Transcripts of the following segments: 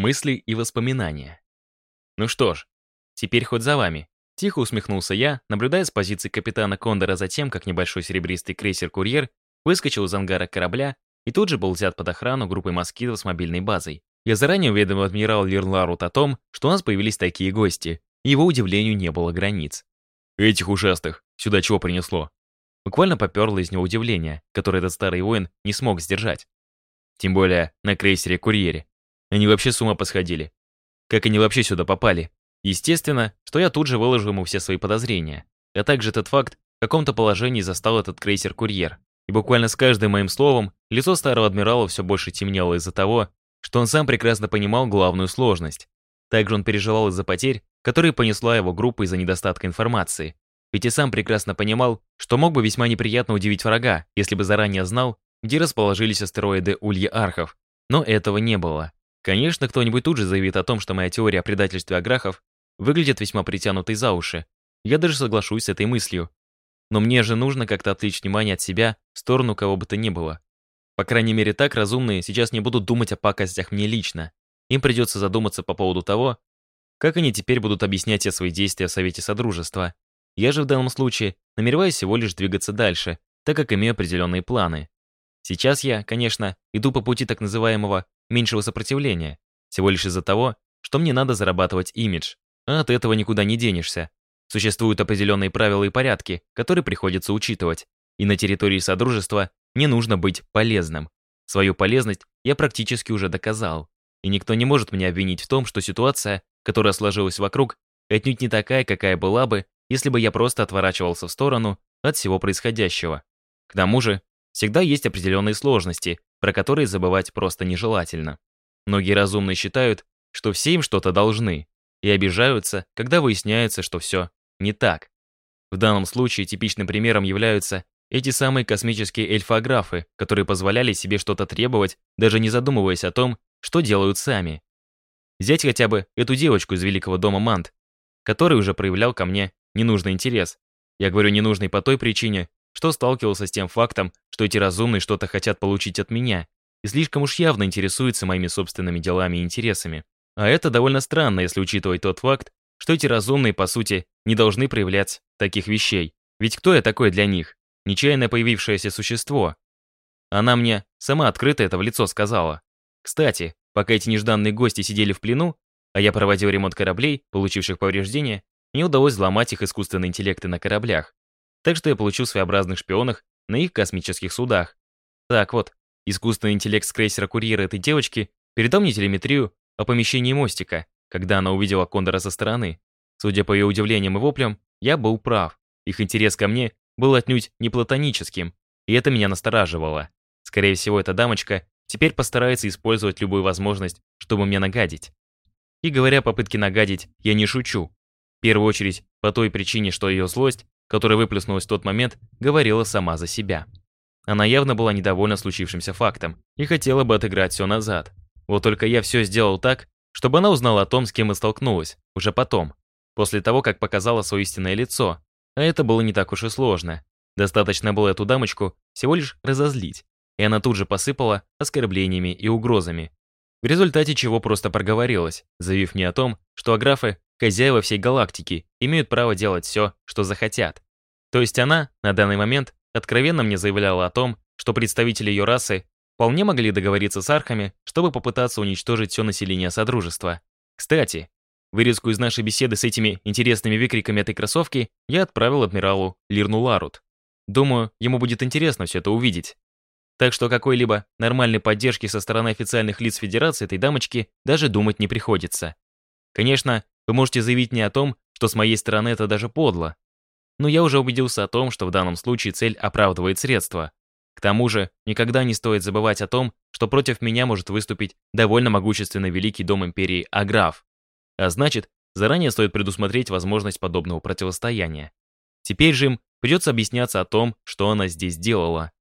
Мысли и воспоминания. Ну что ж, теперь хоть за вами. Тихо усмехнулся я, наблюдая с позиции капитана Кондора за тем, как небольшой серебристый крейсер-курьер выскочил из ангара корабля и тут же был взят под охрану группой москитов с мобильной базой. Я заранее уведомил адмирал Лирларут о том, что у нас появились такие гости, и его удивлению не было границ. Этих ужасных сюда чего принесло? Буквально поперло из него удивление, которое этот старый воин не смог сдержать. Тем более на крейсере-курьере. Они вообще с ума посходили. Как они вообще сюда попали? Естественно, что я тут же выложу ему все свои подозрения, а также этот факт, в каком-то положении застал этот крейсер-курьер. И буквально с каждым моим словом лицо старого адмирала все больше темнело из-за того, что он сам прекрасно понимал главную сложность. Также он переживал из-за потерь, которые понесла его группа из-за недостатка информации. Ведь и сам прекрасно понимал, что мог бы весьма неприятно удивить врага, если бы заранее знал, где расположились астероиды Ульи Архов. Но этого не было. Конечно, кто-нибудь тут же заявит о том, что моя теория о предательстве аграхов выглядит весьма притянутой за уши. Я даже соглашусь с этой мыслью. Но мне же нужно как-то отвлечь внимание от себя в сторону кого бы то ни было. По крайней мере, так разумные сейчас не будут думать о пакостях мне лично. Им придется задуматься по поводу того, как они теперь будут объяснять все свои действия в Совете Содружества. Я же в данном случае намереваюсь всего лишь двигаться дальше, так как имею определенные планы. Сейчас я, конечно, иду по пути так называемого меньшего сопротивления, всего лишь из-за того, что мне надо зарабатывать имидж, а от этого никуда не денешься. Существуют определенные правила и порядки, которые приходится учитывать, и на территории Содружества мне нужно быть полезным. Свою полезность я практически уже доказал, и никто не может меня обвинить в том, что ситуация, которая сложилась вокруг, отнюдь не такая, какая была бы, если бы я просто отворачивался в сторону от всего происходящего. К тому же, всегда есть определенные сложности, про которые забывать просто нежелательно. Многие разумные считают, что все им что-то должны, и обижаются, когда выясняется, что все не так. В данном случае типичным примером являются эти самые космические эльфографы, которые позволяли себе что-то требовать, даже не задумываясь о том, что делают сами. Взять хотя бы эту девочку из Великого дома Мант, который уже проявлял ко мне ненужный интерес. Я говорю ненужный по той причине, что сталкивался с тем фактом, что эти разумные что-то хотят получить от меня и слишком уж явно интересуются моими собственными делами и интересами. А это довольно странно, если учитывать тот факт, что эти разумные, по сути, не должны проявлять таких вещей. Ведь кто я такой для них? Нечаянно появившееся существо. Она мне сама открыто это в лицо сказала. Кстати, пока эти нежданные гости сидели в плену, а я проводил ремонт кораблей, получивших повреждения, мне удалось взломать их искусственные интеллекты на кораблях. Так что я получил своеобразных шпионов на их космических судах. Так вот, искусственный интеллект с крейсера-курьера этой девочки передал мне телеметрию о помещении мостика, когда она увидела Кондора со стороны. Судя по ее удивлениям и воплям, я был прав. Их интерес ко мне был отнюдь не платоническим, и это меня настораживало. Скорее всего, эта дамочка теперь постарается использовать любую возможность, чтобы мне нагадить. И говоря о попытке нагадить, я не шучу. В первую очередь, по той причине, что ее злость которая выплеснулась в тот момент, говорила сама за себя. Она явно была недовольна случившимся фактом и хотела бы отыграть все назад. Вот только я все сделал так, чтобы она узнала о том, с кем и столкнулась, уже потом, после того, как показала свое истинное лицо. А это было не так уж и сложно. Достаточно было эту дамочку всего лишь разозлить, и она тут же посыпала оскорблениями и угрозами. В результате чего просто проговорилась, заявив мне о том, что аграфы хозяева всей галактики имеют право делать все, что захотят. То есть она, на данный момент, откровенно мне заявляла о том, что представители ее расы вполне могли договориться с архами, чтобы попытаться уничтожить все население Содружества. Кстати, вырезку из нашей беседы с этими интересными выкриками этой кроссовки я отправил адмиралу Лирну Ларут. Думаю, ему будет интересно все это увидеть. Так что какой-либо нормальной поддержки со стороны официальных лиц Федерации этой дамочки даже думать не приходится. Конечно, вы можете заявить мне о том, что с моей стороны это даже подло. Но я уже убедился о том, что в данном случае цель оправдывает средства. К тому же, никогда не стоит забывать о том, что против меня может выступить довольно могущественный великий дом империи Аграф. А значит, заранее стоит предусмотреть возможность подобного противостояния. Теперь же им придется объясняться о том, что она здесь делала.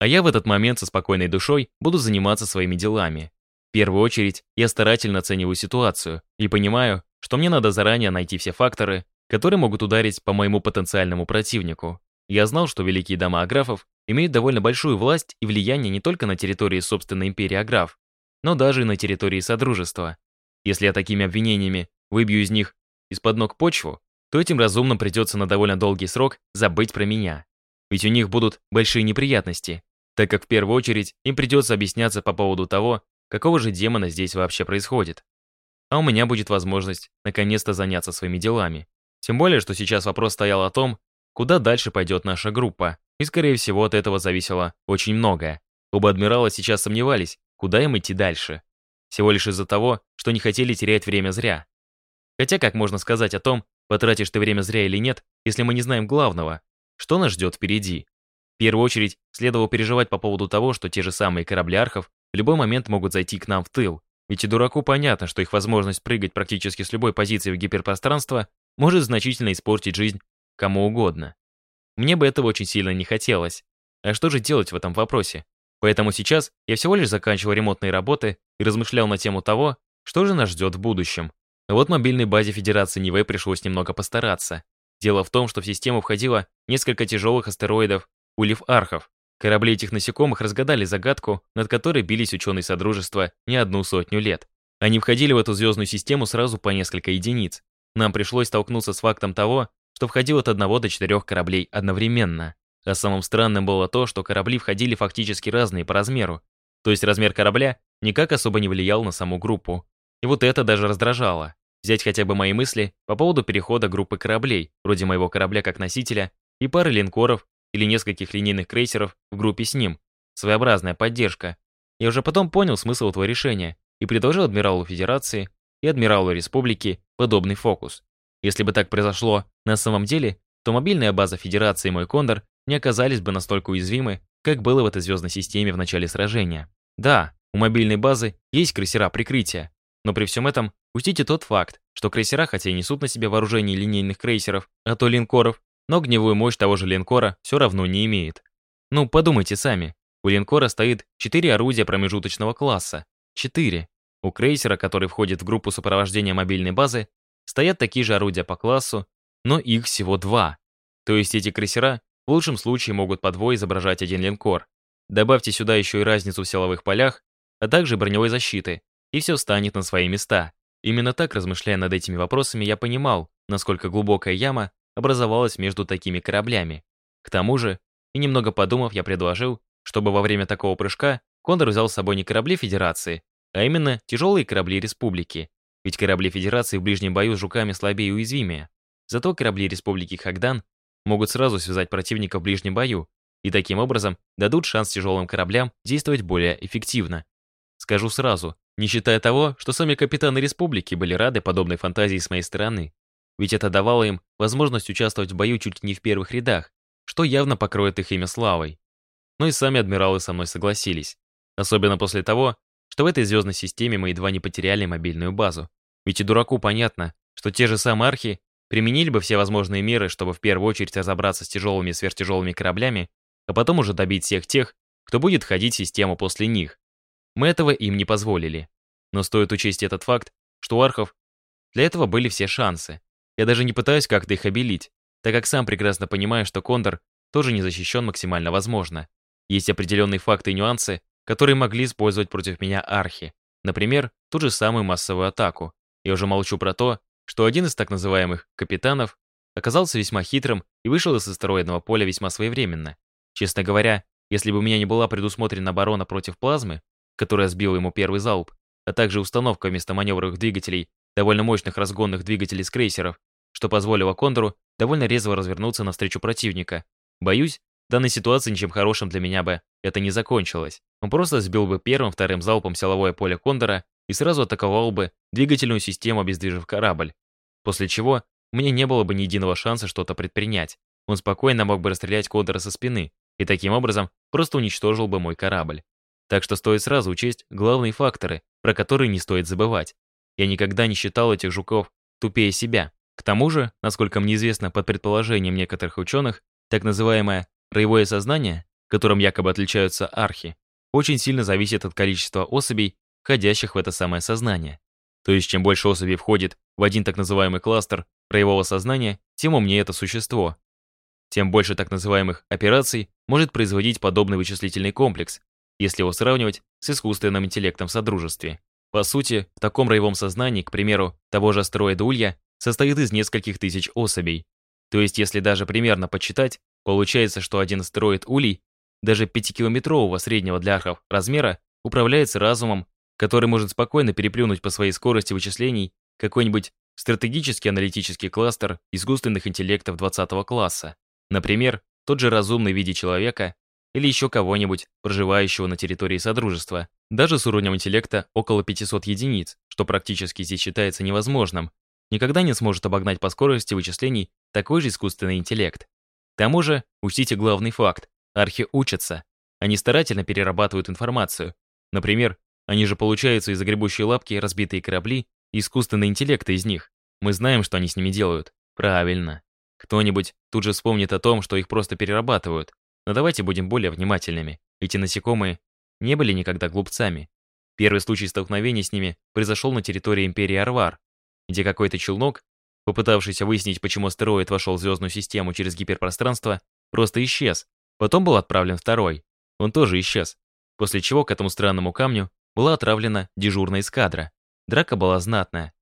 А я в этот момент со спокойной душой буду заниматься своими делами. В первую очередь, я старательно оцениваю ситуацию и понимаю, что мне надо заранее найти все факторы, которые могут ударить по моему потенциальному противнику. Я знал, что великие дома аграфов имеют довольно большую власть и влияние не только на территории собственной империи аграф, но даже и на территории Содружества. Если я такими обвинениями выбью из них из-под ног почву, то этим разумным придется на довольно долгий срок забыть про меня. Ведь у них будут большие неприятности, так как в первую очередь им придется объясняться по поводу того, какого же демона здесь вообще происходит. А у меня будет возможность наконец-то заняться своими делами. Тем более, что сейчас вопрос стоял о том, куда дальше пойдет наша группа, и, скорее всего, от этого зависело очень многое. Оба адмирала сейчас сомневались, куда им идти дальше. Всего лишь из-за того, что не хотели терять время зря. Хотя как можно сказать о том, потратишь ты время зря или нет, если мы не знаем главного, что нас ждет впереди. В первую очередь, следовало переживать по поводу того, что те же самые корабли архов в любой момент могут зайти к нам в тыл. Ведь и дураку понятно, что их возможность прыгать практически с любой позиции в гиперпространство может значительно испортить жизнь кому угодно. Мне бы этого очень сильно не хотелось. А что же делать в этом вопросе? Поэтому сейчас я всего лишь заканчивал ремонтные работы и размышлял на тему того, что же нас ждет в будущем. Вот мобильной базе Федерации Нивэй пришлось немного постараться. Дело в том, что в систему входило несколько тяжелых астероидов Улев-Архов. Корабли этих насекомых разгадали загадку, над которой бились ученые Содружества не одну сотню лет. Они входили в эту звездную систему сразу по несколько единиц. Нам пришлось столкнуться с фактом того, что входило от одного до четырех кораблей одновременно. А самым странным было то, что корабли входили фактически разные по размеру. То есть размер корабля никак особо не влиял на саму группу. И вот это даже раздражало. Взять хотя бы мои мысли по поводу перехода группы кораблей, вроде моего корабля как носителя, и пары линкоров или нескольких линейных крейсеров в группе с ним. Своеобразная поддержка. Я уже потом понял смысл этого решения и предложил адмиралу Федерации и адмиралу Республики подобный фокус. Если бы так произошло на самом деле, то мобильная база Федерации и мой Кондор не оказались бы настолько уязвимы, как было в этой звездной системе в начале сражения. Да, у мобильной базы есть крейсера прикрытия, но при всем этом учтите тот факт, что крейсера, хотя и несут на себе вооружение линейных крейсеров, а то линкоров, но огневую мощь того же линкора все равно не имеет. Ну, подумайте сами. У линкора стоит 4 орудия промежуточного класса. 4. У крейсера, который входит в группу сопровождения мобильной базы, стоят такие же орудия по классу, но их всего два. То есть эти крейсера в лучшем случае могут по двое изображать один линкор. Добавьте сюда еще и разницу в силовых полях, а также броневой защиты, и все станет на свои места. Именно так, размышляя над этими вопросами, я понимал, насколько глубокая яма образовалась между такими кораблями. К тому же, и немного подумав, я предложил, чтобы во время такого прыжка Кондор взял с собой не корабли Федерации, а именно тяжелые корабли Республики. Ведь корабли Федерации в ближнем бою с жуками слабее и уязвимее. Зато корабли Республики Хагдан могут сразу связать противника в ближнем бою и таким образом дадут шанс тяжелым кораблям действовать более эффективно. Скажу сразу, не считая того, что сами капитаны Республики были рады подобной фантазии с моей стороны. Ведь это давало им возможность участвовать в бою чуть не в первых рядах, что явно покроет их имя славой. Но и сами адмиралы со мной согласились. Особенно после того, что в этой звездной системе мы едва не потеряли мобильную базу. Ведь и дураку понятно, что те же самые архи применили бы все возможные меры, чтобы в первую очередь разобраться с тяжелыми и сверхтяжелыми кораблями, а потом уже добить всех тех, кто будет входить в систему после них. Мы этого им не позволили. Но стоит учесть этот факт, что у архов для этого были все шансы. Я даже не пытаюсь как-то их обелить, так как сам прекрасно понимаю, что Кондор тоже не защищен максимально возможно. Есть определенные факты и нюансы, которые могли использовать против меня архи. Например, ту же самую массовую атаку. Я уже молчу про то, что один из так называемых «капитанов» оказался весьма хитрым и вышел из астероидного поля весьма своевременно. Честно говоря, если бы у меня не была предусмотрена оборона против плазмы, которая сбила ему первый залп, а также установка вместо маневровых двигателей довольно мощных разгонных двигателей с крейсеров, что позволило Кондору довольно резво развернуться навстречу противника. Боюсь, данной ситуации ничем хорошим для меня бы это не закончилось. Он просто сбил бы первым-вторым залпом силовое поле Кондора и сразу атаковал бы двигательную систему, обездвижив корабль. После чего мне не было бы ни единого шанса что-то предпринять. Он спокойно мог бы расстрелять Кондора со спины и таким образом просто уничтожил бы мой корабль. Так что стоит сразу учесть главные факторы, про которые не стоит забывать. Я никогда не считал этих жуков тупее себя. К тому же, насколько мне известно под предположением некоторых ученых, так называемое роевое сознание, которым якобы отличаются архи, очень сильно зависит от количества особей, входящих в это самое сознание. То есть, чем больше особей входит в один так называемый кластер роевого сознания, тем умнее это существо. Тем больше так называемых операций может производить подобный вычислительный комплекс, если его сравнивать с искусственным интеллектом в Содружестве. По сути, в таком роевом сознании, к примеру, того же астероида Улья, состоит из нескольких тысяч особей. То есть, если даже примерно подсчитать, получается, что один астероид Улей, даже 5-километрового среднего для архов размера, управляется разумом, который может спокойно переплюнуть по своей скорости вычислений какой-нибудь стратегический аналитический кластер искусственных интеллектов 20 класса. Например, тот же разумный в виде человека или еще кого-нибудь, проживающего на территории Содружества, даже с уровнем интеллекта около 500 единиц, что практически здесь считается невозможным, никогда не сможет обогнать по скорости вычислений такой же искусственный интеллект. К тому же, учтите главный факт. Архи учатся. Они старательно перерабатывают информацию. Например, они же получаются из загребущей лапки разбитые корабли и искусственные интеллекты из них. Мы знаем, что они с ними делают. Правильно. Кто-нибудь тут же вспомнит о том, что их просто перерабатывают. Но давайте будем более внимательными. Эти насекомые не были никогда глупцами. Первый случай столкновения с ними произошел на территории Империи Арвар, где какой-то челнок, попытавшийся выяснить, почему астероид вошел в звездную систему через гиперпространство, просто исчез. Потом был отправлен второй. Он тоже исчез. После чего к этому странному камню была отравлена дежурная эскадра. Драка была знатная,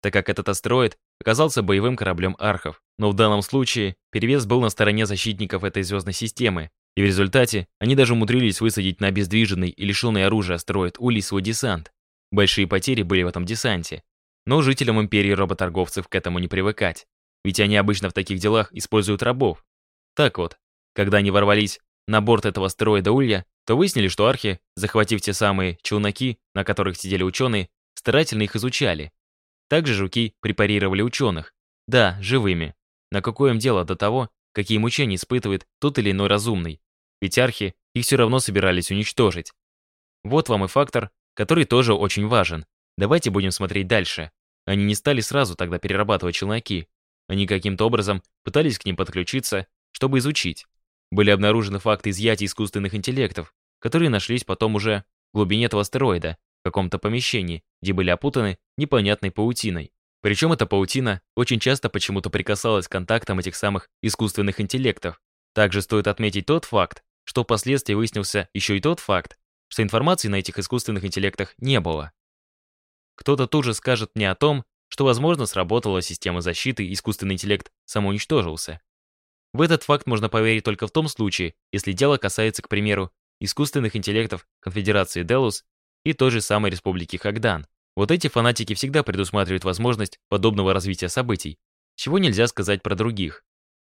так как этот астероид оказался боевым кораблем архов. Но в данном случае перевес был на стороне защитников этой звездной системы, и в результате они даже умудрились высадить на обездвиженный и лишенный оружия астероид Улей свой десант. Большие потери были в этом десанте. Но жителям империи работорговцев к этому не привыкать, ведь они обычно в таких делах используют рабов. Так вот, когда они ворвались на борт этого астероида Улья, то выяснили, что архи, захватив те самые челноки, на которых сидели ученые, старательно их изучали. Также жуки препарировали ученых. Да, живыми. На какое им дело до того, какие мучения испытывает тот или иной разумный? Ведь архи их все равно собирались уничтожить. Вот вам и фактор, который тоже очень важен. Давайте будем смотреть дальше. Они не стали сразу тогда перерабатывать челноки. Они каким-то образом пытались к ним подключиться, чтобы изучить. Были обнаружены факты изъятия искусственных интеллектов, которые нашлись потом уже в глубине этого астероида, в каком-то помещении, где были опутаны непонятной паутиной. Причем эта паутина очень часто почему-то прикасалась к контактам этих самых искусственных интеллектов. Также стоит отметить тот факт, что впоследствии выяснился еще и тот факт, что информации на этих искусственных интеллектах не было. Кто-то тут же скажет мне о том, что, возможно, сработала система защиты, искусственный интеллект самоуничтожился. В этот факт можно поверить только в том случае, если дело касается, к примеру, искусственных интеллектов Конфедерации Делус и той же самой Республики Хагдан. Вот эти фанатики всегда предусматривают возможность подобного развития событий, чего нельзя сказать про других.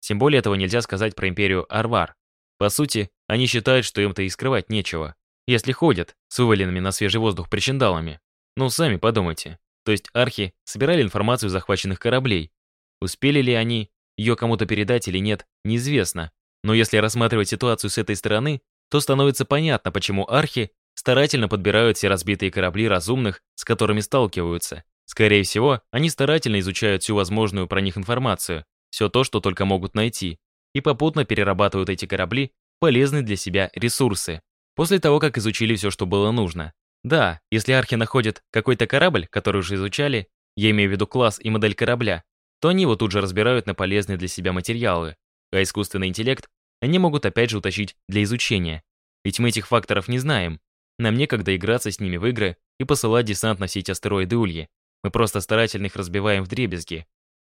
Тем более этого нельзя сказать про империю Арвар. По сути, они считают, что им-то и скрывать нечего, если ходят с вываленными на свежий воздух причиндалами. Ну, сами подумайте. То есть архи собирали информацию захваченных кораблей. Успели ли они ее кому-то передать или нет, неизвестно. Но если рассматривать ситуацию с этой стороны, то становится понятно, почему архи старательно подбирают все разбитые корабли разумных, с которыми сталкиваются. Скорее всего, они старательно изучают всю возможную про них информацию, все то, что только могут найти, и попутно перерабатывают эти корабли полезные для себя ресурсы, после того, как изучили все, что было нужно. Да, если архи находят какой-то корабль, который уже изучали, я имею в виду класс и модель корабля, то они его тут же разбирают на полезные для себя материалы, а искусственный интеллект они могут опять же утащить для изучения. Ведь мы этих факторов не знаем. Нам некогда играться с ними в игры и посылать десант носить астероиды Ульи. Мы просто старательно их разбиваем в дребезги.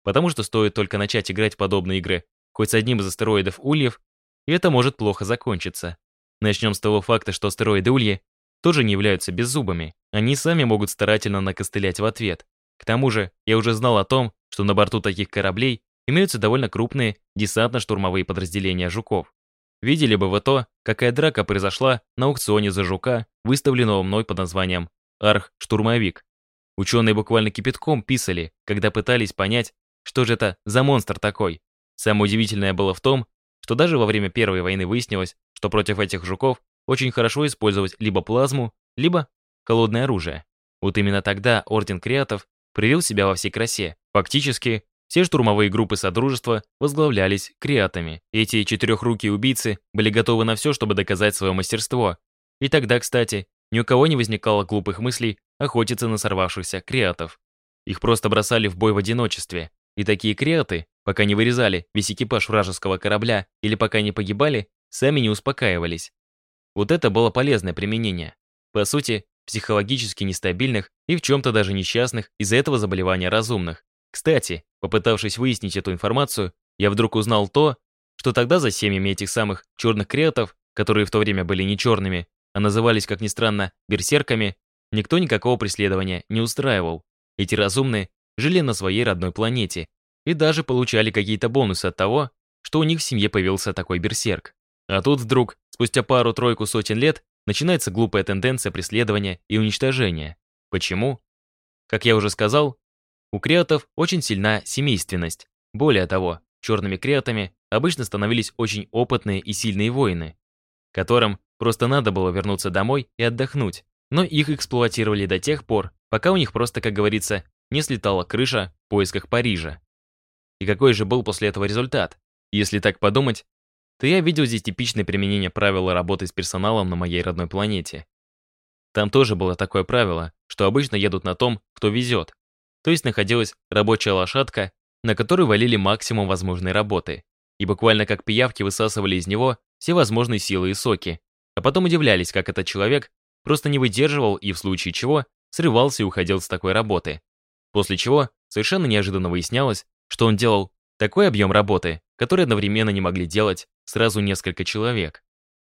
Потому что стоит только начать играть в подобные игры, хоть с одним из астероидов Ульев, и это может плохо закончиться. Начнем с того факта, что астероиды Ульи тоже не являются беззубыми. Они сами могут старательно накостылять в ответ. К тому же, я уже знал о том, что на борту таких кораблей имеются довольно крупные десантно-штурмовые подразделения жуков. Видели бы вы то, какая драка произошла на аукционе за жука, выставленного мной под названием «Арх-штурмовик». Ученые буквально кипятком писали, когда пытались понять, что же это за монстр такой. Самое удивительное было в том, что даже во время Первой войны выяснилось, что против этих жуков очень хорошо использовать либо плазму, либо холодное оружие. Вот именно тогда Орден Креатов проявил себя во всей красе. Фактически, все штурмовые группы Содружества возглавлялись креатами. Эти четырехрукие убийцы были готовы на все, чтобы доказать свое мастерство. И тогда, кстати, ни у кого не возникало глупых мыслей охотиться на сорвавшихся креатов. Их просто бросали в бой в одиночестве. И такие креаты, пока не вырезали весь экипаж вражеского корабля или пока не погибали, сами не успокаивались. Вот это было полезное применение. По сути, психологически нестабильных и в чем-то даже несчастных из-за этого заболевания разумных. Кстати, попытавшись выяснить эту информацию, я вдруг узнал то, что тогда за семьями этих самых черных креатов, которые в то время были не черными, а назывались, как ни странно, берсерками, никто никакого преследования не устраивал. Эти разумные жили на своей родной планете и даже получали какие-то бонусы от того, что у них в семье появился такой берсерк. А тут вдруг, спустя пару-тройку сотен лет, начинается глупая тенденция преследования и уничтожения. Почему? Как я уже сказал, у креатов очень сильна семейственность. Более того, черными креатами обычно становились очень опытные и сильные воины, которым просто надо было вернуться домой и отдохнуть, но их эксплуатировали до тех пор, пока у них просто, как говорится, не слетала крыша в поисках Парижа. И какой же был после этого результат? Если так подумать, то я видел здесь типичное применение правила работы с персоналом на моей родной планете. Там тоже было такое правило, что обычно едут на том, кто везет. То есть находилась рабочая лошадка, на которой валили максимум возможной работы, и буквально как пиявки высасывали из него все возможные силы и соки, а потом удивлялись, как этот человек просто не выдерживал и в случае чего срывался и уходил с такой работы. После чего совершенно неожиданно выяснялось, что он делал такой объем работы, который одновременно не могли делать сразу несколько человек.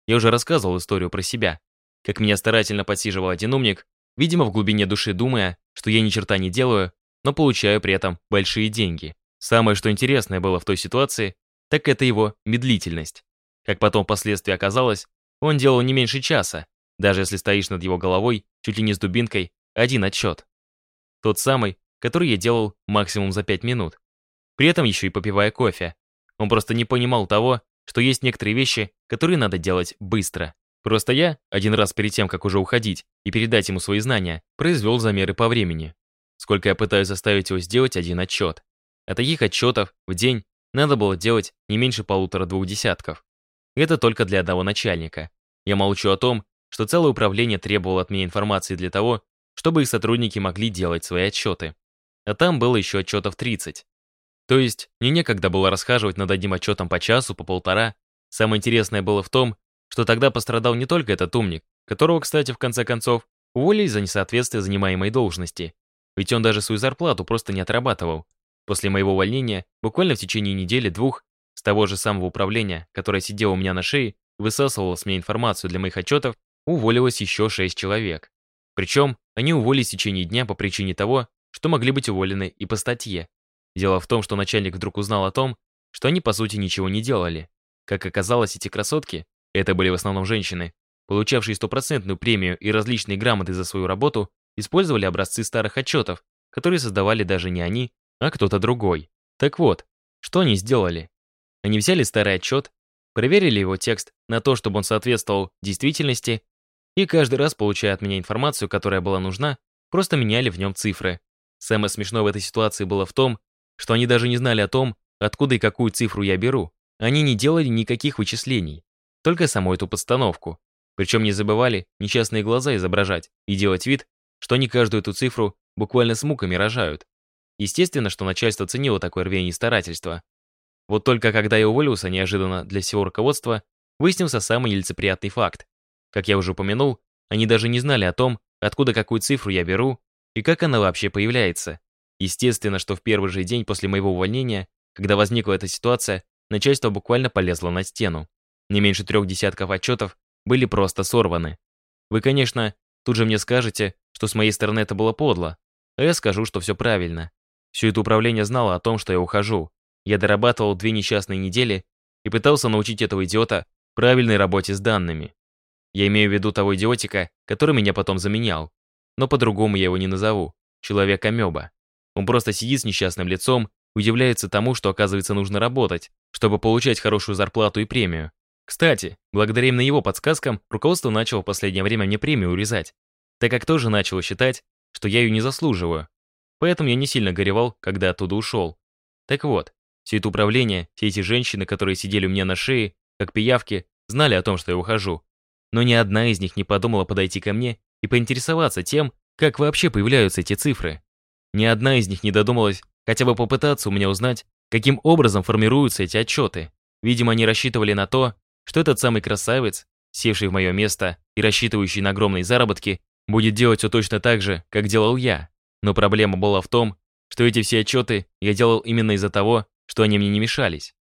Я уже рассказывал историю про себя, как меня старательно подсиживал один умник, видимо, в глубине души думая, что я ни черта не делаю, но получаю при этом большие деньги. Самое, что интересное было в той ситуации, так это его медлительность. Как потом впоследствии оказалось, он делал не меньше часа, даже если стоишь над его головой, чуть ли не с дубинкой, один отчет. Тот самый, который я делал максимум за 5 минут. При этом еще и попивая кофе. Он просто не понимал того, что есть некоторые вещи, которые надо делать быстро. Просто я, один раз перед тем, как уже уходить и передать ему свои знания, произвел замеры по времени. Сколько я пытаюсь заставить его сделать один отчет. А таких отчетов в день надо было делать не меньше полутора-двух десятков. Это только для одного начальника. Я молчу о том, что целое управление требовало от меня информации для того, чтобы их сотрудники могли делать свои отчеты. А там было еще отчетов 30. То есть, мне некогда было расхаживать над одним отчетом по часу, по полтора. Самое интересное было в том, что тогда пострадал не только этот умник, которого, кстати, в конце концов, уволили за несоответствие занимаемой должности. Ведь он даже свою зарплату просто не отрабатывал. После моего увольнения, буквально в течение недели-двух, с того же самого управления, которое сидело у меня на шее, высасывало с меня информацию для моих отчетов, уволилось еще шесть человек. Причем они уволились в течение дня по причине того, что могли быть уволены и по статье. Дело в том, что начальник вдруг узнал о том, что они по сути ничего не делали. Как оказалось, эти красотки, это были в основном женщины, получавшие стопроцентную премию и различные грамоты за свою работу, использовали образцы старых отчетов, которые создавали даже не они, а кто-то другой. Так вот, что они сделали? Они взяли старый отчет, проверили его текст на то, чтобы он соответствовал действительности, и каждый раз, получая от меня информацию, которая была нужна, просто меняли в нем цифры. Самое смешное в этой ситуации было в том, что они даже не знали о том, откуда и какую цифру я беру. Они не делали никаких вычислений, только саму эту подстановку. Причем не забывали несчастные глаза изображать и делать вид, что они каждую эту цифру буквально с муками рожают. Естественно, что начальство ценило такое рвение и старательство. Вот только когда я уволился неожиданно для всего руководства, выяснился самый нелицеприятный факт. Как я уже упомянул, они даже не знали о том, откуда какую цифру я беру и как она вообще появляется. Естественно, что в первый же день после моего увольнения, когда возникла эта ситуация, начальство буквально полезло на стену. Не меньше трех десятков отчетов были просто сорваны. Вы, конечно, тут же мне скажете, что с моей стороны это было подло, а я скажу, что все правильно. Все это управление знало о том, что я ухожу. Я дорабатывал две несчастные недели и пытался научить этого идиота правильной работе с данными. Я имею в виду того идиотика, который меня потом заменял. Но по-другому я его не назову. Человек-амеба. Он просто сидит с несчастным лицом, удивляется тому, что, оказывается, нужно работать, чтобы получать хорошую зарплату и премию. Кстати, благодаря именно его подсказкам, руководство начало в последнее время мне премию урезать, так как тоже начало считать, что я ее не заслуживаю. Поэтому я не сильно горевал, когда оттуда ушел. Так вот, все это управление, все эти женщины, которые сидели у меня на шее, как пиявки, знали о том, что я ухожу. Но ни одна из них не подумала подойти ко мне и поинтересоваться тем, как вообще появляются эти цифры. Ни одна из них не додумалась хотя бы попытаться у меня узнать, каким образом формируются эти отчеты. Видимо, они рассчитывали на то, что этот самый красавец, севший в мое место и рассчитывающий на огромные заработки, будет делать все точно так же, как делал я. Но проблема была в том, что эти все отчеты я делал именно из-за того, что они мне не мешались.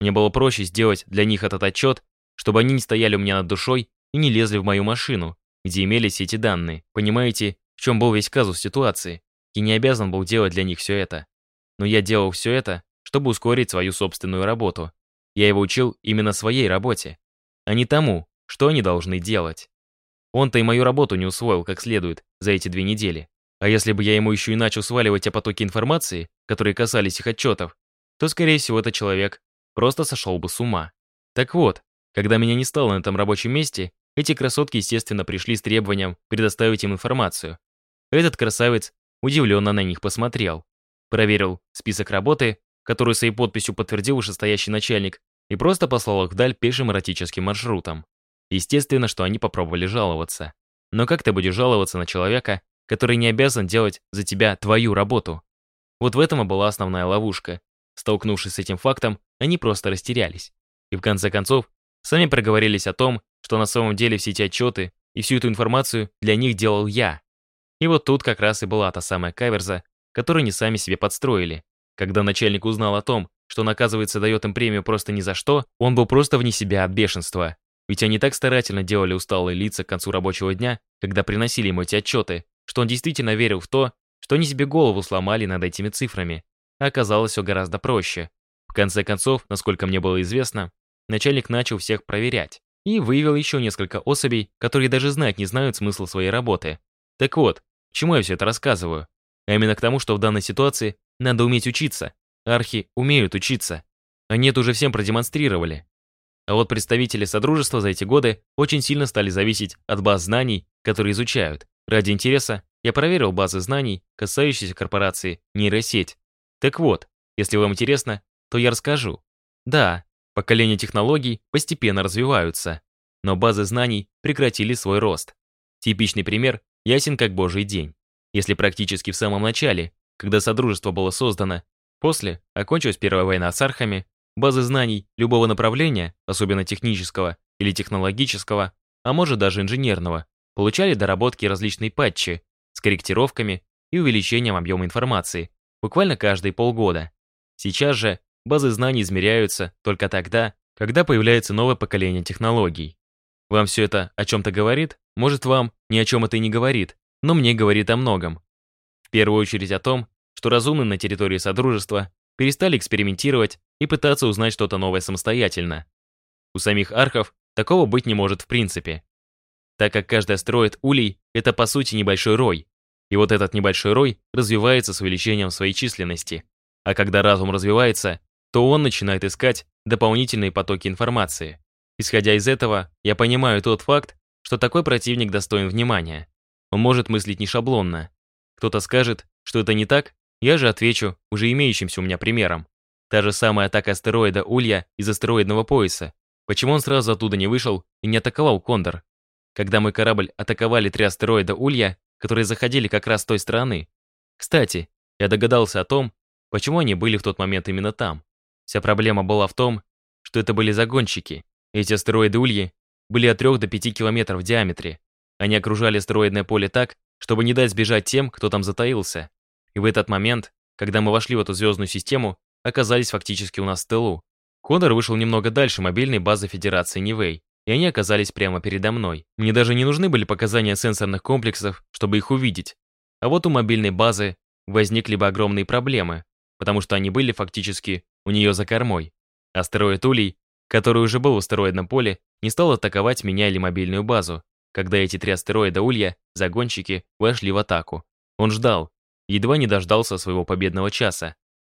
Мне было проще сделать для них этот отчет, чтобы они не стояли у меня над душой и не лезли в мою машину, где имелись эти данные. Понимаете, в чем был весь казус ситуации? Я не обязан был делать для них все это. Но я делал все это, чтобы ускорить свою собственную работу. Я его учил именно своей работе, а не тому, что они должны делать. Он-то и мою работу не усвоил как следует за эти две недели. А если бы я ему еще и начал сваливать о потоке информации, которые касались их отчетов, то, скорее всего, этот человек просто сошел бы с ума. Так вот, когда меня не стало на этом рабочем месте, эти красотки, естественно, пришли с требованием предоставить им информацию. Этот красавец удивленно на них посмотрел, проверил список работы, которую своей подписью подтвердил вышестоящий начальник, и просто послал их вдаль пешим эротическим маршрутом. Естественно, что они попробовали жаловаться. Но как ты будешь жаловаться на человека, который не обязан делать за тебя твою работу? Вот в этом и была основная ловушка. Столкнувшись с этим фактом, они просто растерялись. И в конце концов, сами проговорились о том, что на самом деле все эти отчеты и всю эту информацию для них делал я. И вот тут как раз и была та самая каверза, которую они сами себе подстроили. Когда начальник узнал о том, что он, оказывается, дает им премию просто ни за что, он был просто вне себя от бешенства. Ведь они так старательно делали усталые лица к концу рабочего дня, когда приносили ему эти отчеты, что он действительно верил в то, что они себе голову сломали над этими цифрами. А оказалось все гораздо проще. В конце концов, насколько мне было известно, начальник начал всех проверять и выявил еще несколько особей, которые даже знать не знают смысл своей работы. Так вот, к чему я все это рассказываю? А именно к тому, что в данной ситуации надо уметь учиться. Архи умеют учиться. Они это уже всем продемонстрировали. А вот представители Содружества за эти годы очень сильно стали зависеть от баз знаний, которые изучают. Ради интереса я проверил базы знаний, касающиеся корпорации нейросеть. Так вот, если вам интересно, то я расскажу. Да, поколения технологий постепенно развиваются, но базы знаний прекратили свой рост. Типичный пример ясен как божий день. Если практически в самом начале, когда Содружество было создано, после окончилась Первая война с архами, базы знаний любого направления, особенно технического или технологического, а может даже инженерного, получали доработки различные патчи с корректировками и увеличением объема информации буквально каждые полгода. Сейчас же базы знаний измеряются только тогда, когда появляется новое поколение технологий. Вам все это о чем-то говорит? Может, вам ни о чем это и не говорит, но мне говорит о многом. В первую очередь о том, что разумные на территории Содружества перестали экспериментировать и пытаться узнать что-то новое самостоятельно. У самих архов такого быть не может в принципе. Так как каждый астероид улей — это по сути небольшой рой. И вот этот небольшой рой развивается с увеличением своей численности. А когда разум развивается, то он начинает искать дополнительные потоки информации. Исходя из этого, я понимаю тот факт, что такой противник достоин внимания. Он может мыслить не шаблонно. Кто-то скажет, что это не так, я же отвечу уже имеющимся у меня примером. Та же самая атака астероида Улья из астероидного пояса. Почему он сразу оттуда не вышел и не атаковал Кондор? Когда мой корабль атаковали три астероида Улья, которые заходили как раз с той стороны. Кстати, я догадался о том, почему они были в тот момент именно там. Вся проблема была в том, что это были загонщики. Эти астероиды Ульи были от 3 до 5 километров в диаметре. Они окружали астероидное поле так, чтобы не дать сбежать тем, кто там затаился. И в этот момент, когда мы вошли в эту звездную систему, оказались фактически у нас в тылу. Конор вышел немного дальше мобильной базы Федерации Нивэй, и они оказались прямо передо мной. Мне даже не нужны были показания сенсорных комплексов, чтобы их увидеть. А вот у мобильной базы возникли бы огромные проблемы, потому что они были фактически у нее за кормой. Астероид Улей, который уже был в астероидном поле, не стал атаковать меня или мобильную базу, когда эти три астероида Улья, загонщики, вошли в атаку. Он ждал, едва не дождался своего победного часа.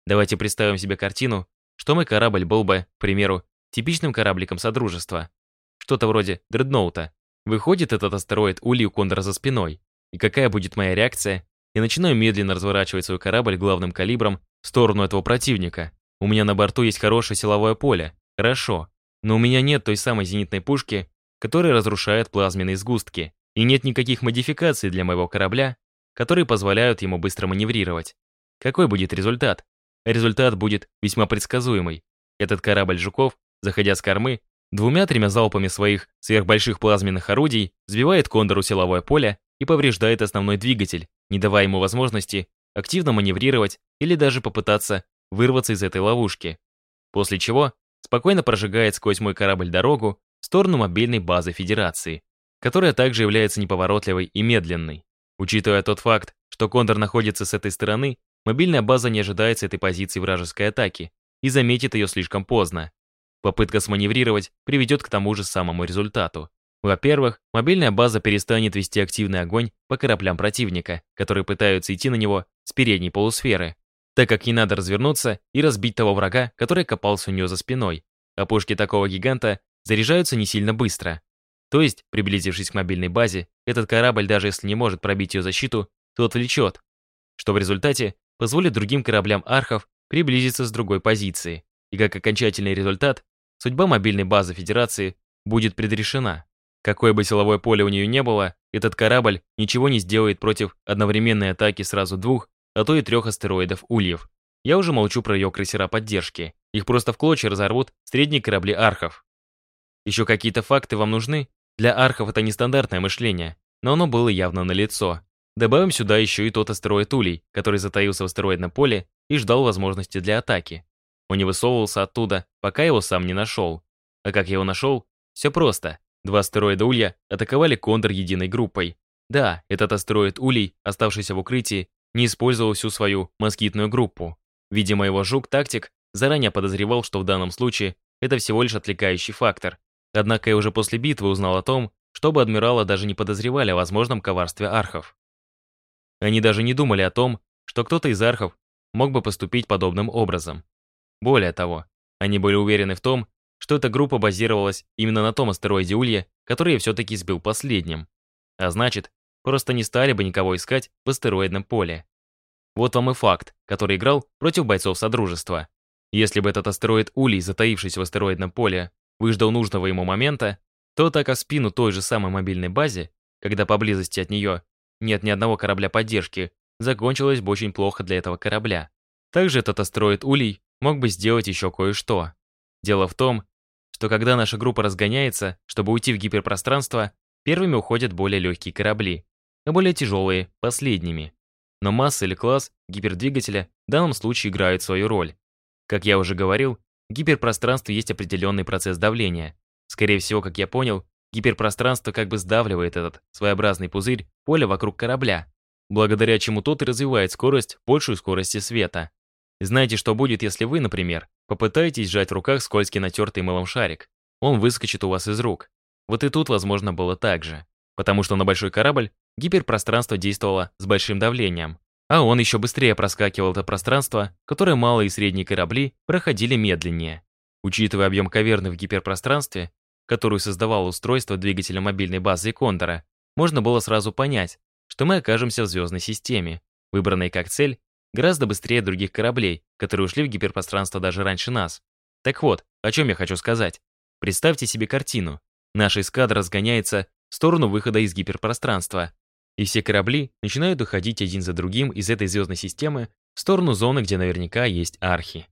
Давайте представим себе картину, что мой корабль был бы, к примеру, типичным корабликом Содружества. Что-то вроде дредноута. Выходит этот астероид Ули у Кондора за спиной. И какая будет моя реакция? Я начинаю медленно разворачивать свой корабль главным калибром в сторону этого противника. У меня на борту есть хорошее силовое поле. Хорошо. Но у меня нет той самой зенитной пушки, которая разрушает плазменные сгустки. И нет никаких модификаций для моего корабля, которые позволяют ему быстро маневрировать. Какой будет результат? Результат будет весьма предсказуемый. Этот корабль «Жуков», заходя с кормы, двумя-тремя залпами своих сверхбольших плазменных орудий сбивает кондору силовое поле и повреждает основной двигатель, не давая ему возможности активно маневрировать или даже попытаться вырваться из этой ловушки. После чего спокойно прожигает сквозь мой корабль дорогу в сторону мобильной базы Федерации, которая также является неповоротливой и медленной. Учитывая тот факт, что Кондор находится с этой стороны, мобильная база не ожидает с этой позиции вражеской атаки и заметит ее слишком поздно. Попытка сманеврировать приведет к тому же самому результату. Во-первых, мобильная база перестанет вести активный огонь по кораблям противника, которые пытаются идти на него с передней полусферы, так как не надо развернуться и разбить того врага, который копался у нее за спиной, а пушки такого гиганта заряжаются не сильно быстро. То есть, приблизившись к мобильной базе, этот корабль, даже если не может пробить ее защиту, то отвлечет, что в результате позволит другим кораблям архов приблизиться с другой позиции, и как окончательный результат судьба мобильной базы Федерации будет предрешена. Какое бы силовое поле у нее не было, этот корабль ничего не сделает против одновременной атаки сразу двух, а то и трех астероидов Ульев. Я уже молчу про ее крейсера поддержки. Их просто в клочья разорвут средние корабли архов. Еще какие-то факты вам нужны? Для архов это нестандартное мышление, но оно было явно налицо. Добавим сюда еще и тот астероид Улей, который затаился в астероидном поле и ждал возможности для атаки. Он не высовывался оттуда, пока его сам не нашел. А как я его нашел? Все просто. Два астероида Улья атаковали Кондор единой группой. Да, этот астероид Улей, оставшийся в укрытии, не использовал всю свою москитную группу. Видимо, его жук-тактик заранее подозревал, что в данном случае это всего лишь отвлекающий фактор. Однако я уже после битвы узнал о том, что оба адмирала даже не подозревали о возможном коварстве архов. Они даже не думали о том, что кто-то из архов мог бы поступить подобным образом. Более того, они были уверены в том, что эта группа базировалась именно на том астероиде Улья, который все-таки сбил последним. А значит, просто не стали бы никого искать в астероидном поле. Вот вам и факт, который играл против бойцов Содружества. Если бы этот астероид Улей, затаившись в астероидном поле, выждал нужного ему момента, то так о спину той же самой мобильной базе, когда поблизости от нее нет ни одного корабля поддержки, закончилось бы очень плохо для этого корабля. Также этот астероид Улей мог бы сделать еще кое-что. Дело в том, что когда наша группа разгоняется, чтобы уйти в гиперпространство, первыми уходят более легкие корабли, а более тяжелые – последними. Но масса или класс гипердвигателя в данном случае играют свою роль. Как я уже говорил, в гиперпространстве есть определенный процесс давления. Скорее всего, как я понял, гиперпространство как бы сдавливает этот своеобразный пузырь поля вокруг корабля, благодаря чему тот и развивает скорость большую скорости света. Знаете, что будет, если вы, например, попытаетесь сжать в руках скользкий натертый мылом шарик? Он выскочит у вас из рук. Вот и тут, возможно, было так же. Потому что на большой корабль гиперпространство действовало с большим давлением, а он еще быстрее проскакивал это пространство, которое малые и средние корабли проходили медленнее. Учитывая объем каверны в гиперпространстве, которую создавало устройство двигателя мобильной базы Кондора, можно было сразу понять, что мы окажемся в звездной системе, выбранной как цель гораздо быстрее других кораблей, которые ушли в гиперпространство даже раньше нас. Так вот, о чем я хочу сказать. Представьте себе картину. Наша эскадра разгоняется в сторону выхода из гиперпространства, и все корабли начинают уходить один за другим из этой звездной системы в сторону зоны, где наверняка есть архи.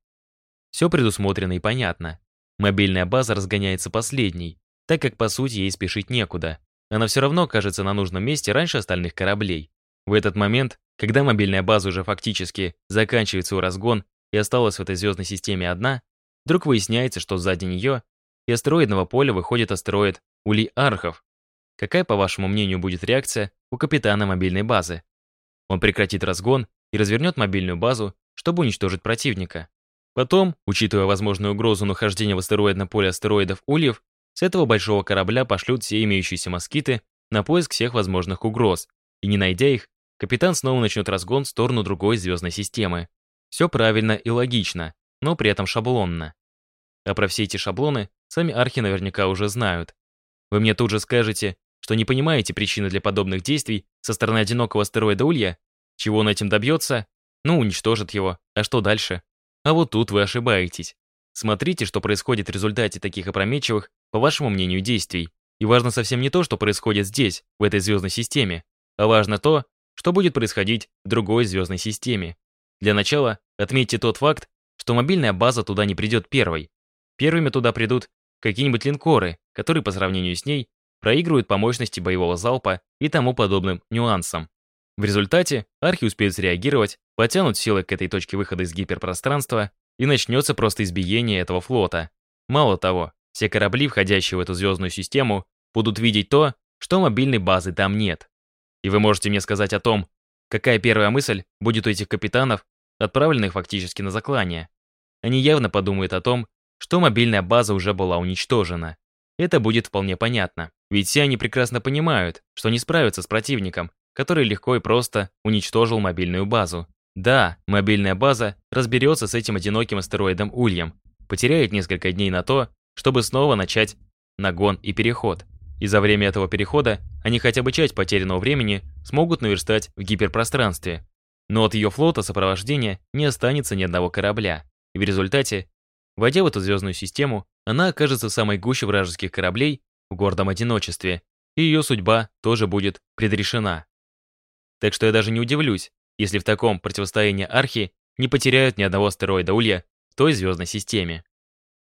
Все предусмотрено и понятно. Мобильная база разгоняется последней, так как по сути ей спешить некуда. Она все равно окажется на нужном месте раньше остальных кораблей. В этот момент когда мобильная база уже фактически заканчивает свой разгон и осталась в этой звездной системе одна, вдруг выясняется, что сзади нее и астероидного поля выходит астероид Улей Архов. Какая, по вашему мнению, будет реакция у капитана мобильной базы? Он прекратит разгон и развернет мобильную базу, чтобы уничтожить противника. Потом, учитывая возможную угрозу нахождения в астероидном поле астероидов Ульев, с этого большого корабля пошлют все имеющиеся москиты на поиск всех возможных угроз, и не найдя их, капитан снова начнет разгон в сторону другой звездной системы. Все правильно и логично, но при этом шаблонно. А про все эти шаблоны сами архи наверняка уже знают. Вы мне тут же скажете, что не понимаете причины для подобных действий со стороны одинокого астероида Улья? Чего он этим добьется? Ну, уничтожит его. А что дальше? А вот тут вы ошибаетесь. Смотрите, что происходит в результате таких опрометчивых, по вашему мнению, действий. И важно совсем не то, что происходит здесь, в этой звездной системе, а важно то, что будет происходить в другой звездной системе. Для начала отметьте тот факт, что мобильная база туда не придет первой. Первыми туда придут какие-нибудь линкоры, которые по сравнению с ней проигрывают по мощности боевого залпа и тому подобным нюансам. В результате архи успеют среагировать, потянут силы к этой точке выхода из гиперпространства, и начнется просто избиение этого флота. Мало того, все корабли, входящие в эту звездную систему, будут видеть то, что мобильной базы там нет. И вы можете мне сказать о том, какая первая мысль будет у этих капитанов, отправленных фактически на заклание. Они явно подумают о том, что мобильная база уже была уничтожена. Это будет вполне понятно, ведь все они прекрасно понимают, что не справятся с противником, который легко и просто уничтожил мобильную базу. Да, мобильная база разберется с этим одиноким астероидом Ульем, потеряет несколько дней на то, чтобы снова начать нагон и переход. И за время этого перехода они хотя бы часть потерянного времени смогут наверстать в гиперпространстве. Но от ее флота сопровождения не останется ни одного корабля. И в результате Войдя в эту звездную систему, она окажется самой гуще вражеских кораблей в гордом одиночестве, и ее судьба тоже будет предрешена. Так что я даже не удивлюсь, если в таком противостоянии архи не потеряют ни одного астероида Улья в той звездной системе.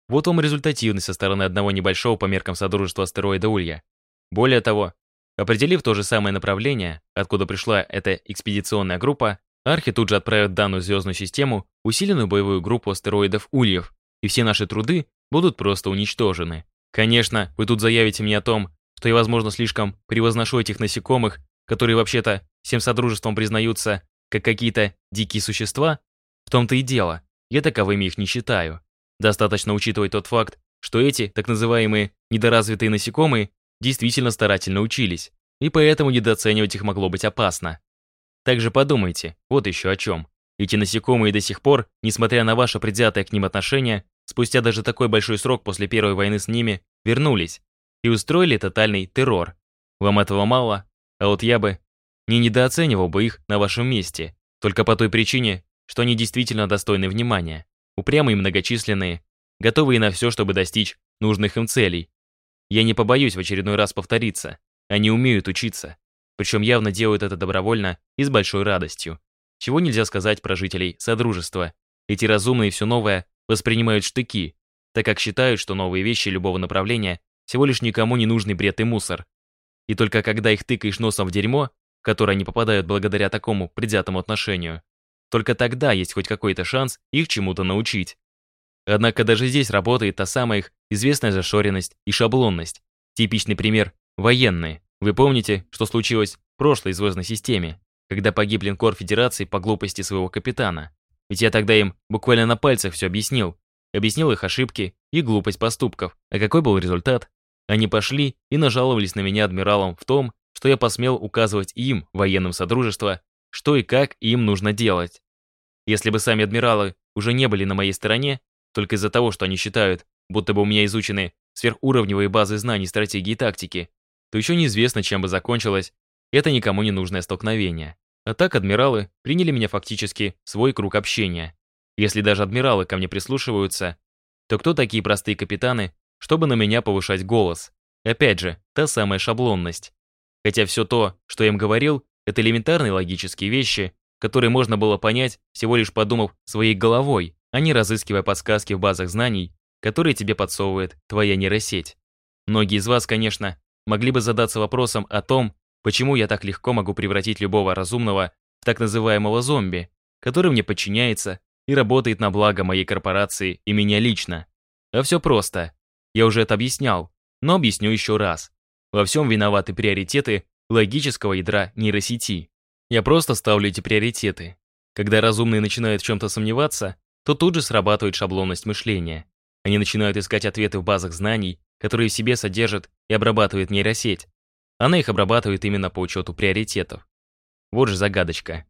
Вот вам результативность со стороны одного небольшого по меркам Содружества астероида Улья. Более того, определив то же самое направление, откуда пришла эта экспедиционная группа, архи тут же отправят в данную звездную систему усиленную боевую группу астероидов Ульев, и все наши труды будут просто уничтожены. Конечно, вы тут заявите мне о том, что я, возможно, слишком превозношу этих насекомых, которые вообще-то всем содружеством признаются как какие-то дикие существа. В том-то и дело, я таковыми их не считаю. Достаточно учитывать тот факт, что эти, так называемые недоразвитые насекомые, действительно старательно учились, и поэтому недооценивать их могло быть опасно. Также подумайте, вот еще о чем. Эти насекомые до сих пор, несмотря на ваше предвзятое к ним отношение, спустя даже такой большой срок после первой войны с ними, вернулись и устроили тотальный террор. Вам этого мало, а вот я бы не недооценивал бы их на вашем месте, только по той причине, что они действительно достойны внимания, упрямые и многочисленные, готовые на все, чтобы достичь нужных им целей. Я не побоюсь в очередной раз повториться, они умеют учиться, причем явно делают это добровольно и с большой радостью. Чего нельзя сказать про жителей Содружества. Эти разумные все новое воспринимают штыки, так как считают, что новые вещи любого направления всего лишь никому не нужный бред и мусор. И только когда их тыкаешь носом в дерьмо, в которое они попадают благодаря такому предвзятому отношению, только тогда есть хоть какой-то шанс их чему-то научить. Однако даже здесь работает та самая их известная зашоренность и шаблонность. Типичный пример – военные. Вы помните, что случилось в прошлой звездной системе? когда погиб линкор Федерации по глупости своего капитана. Ведь я тогда им буквально на пальцах все объяснил. Объяснил их ошибки и глупость поступков. А какой был результат? Они пошли и нажаловались на меня адмиралом в том, что я посмел указывать им, военным Содружества, что и как им нужно делать. Если бы сами адмиралы уже не были на моей стороне, только из-за того, что они считают, будто бы у меня изучены сверхуровневые базы знаний, стратегии и тактики, то еще неизвестно, чем бы закончилось это никому не нужное столкновение. А так адмиралы приняли меня фактически в свой круг общения. Если даже адмиралы ко мне прислушиваются, то кто такие простые капитаны, чтобы на меня повышать голос? Опять же, та самая шаблонность. Хотя все то, что я им говорил, это элементарные логические вещи, которые можно было понять, всего лишь подумав своей головой, а не разыскивая подсказки в базах знаний, которые тебе подсовывает твоя нейросеть. Многие из вас, конечно, могли бы задаться вопросом о том, Почему я так легко могу превратить любого разумного в так называемого зомби, который мне подчиняется и работает на благо моей корпорации и меня лично? А все просто. Я уже это объяснял, но объясню еще раз. Во всем виноваты приоритеты логического ядра нейросети. Я просто ставлю эти приоритеты. Когда разумные начинают в чем-то сомневаться, то тут же срабатывает шаблонность мышления. Они начинают искать ответы в базах знаний, которые в себе содержат и обрабатывает нейросеть, она их обрабатывает именно по учету приоритетов. Вот же загадочка.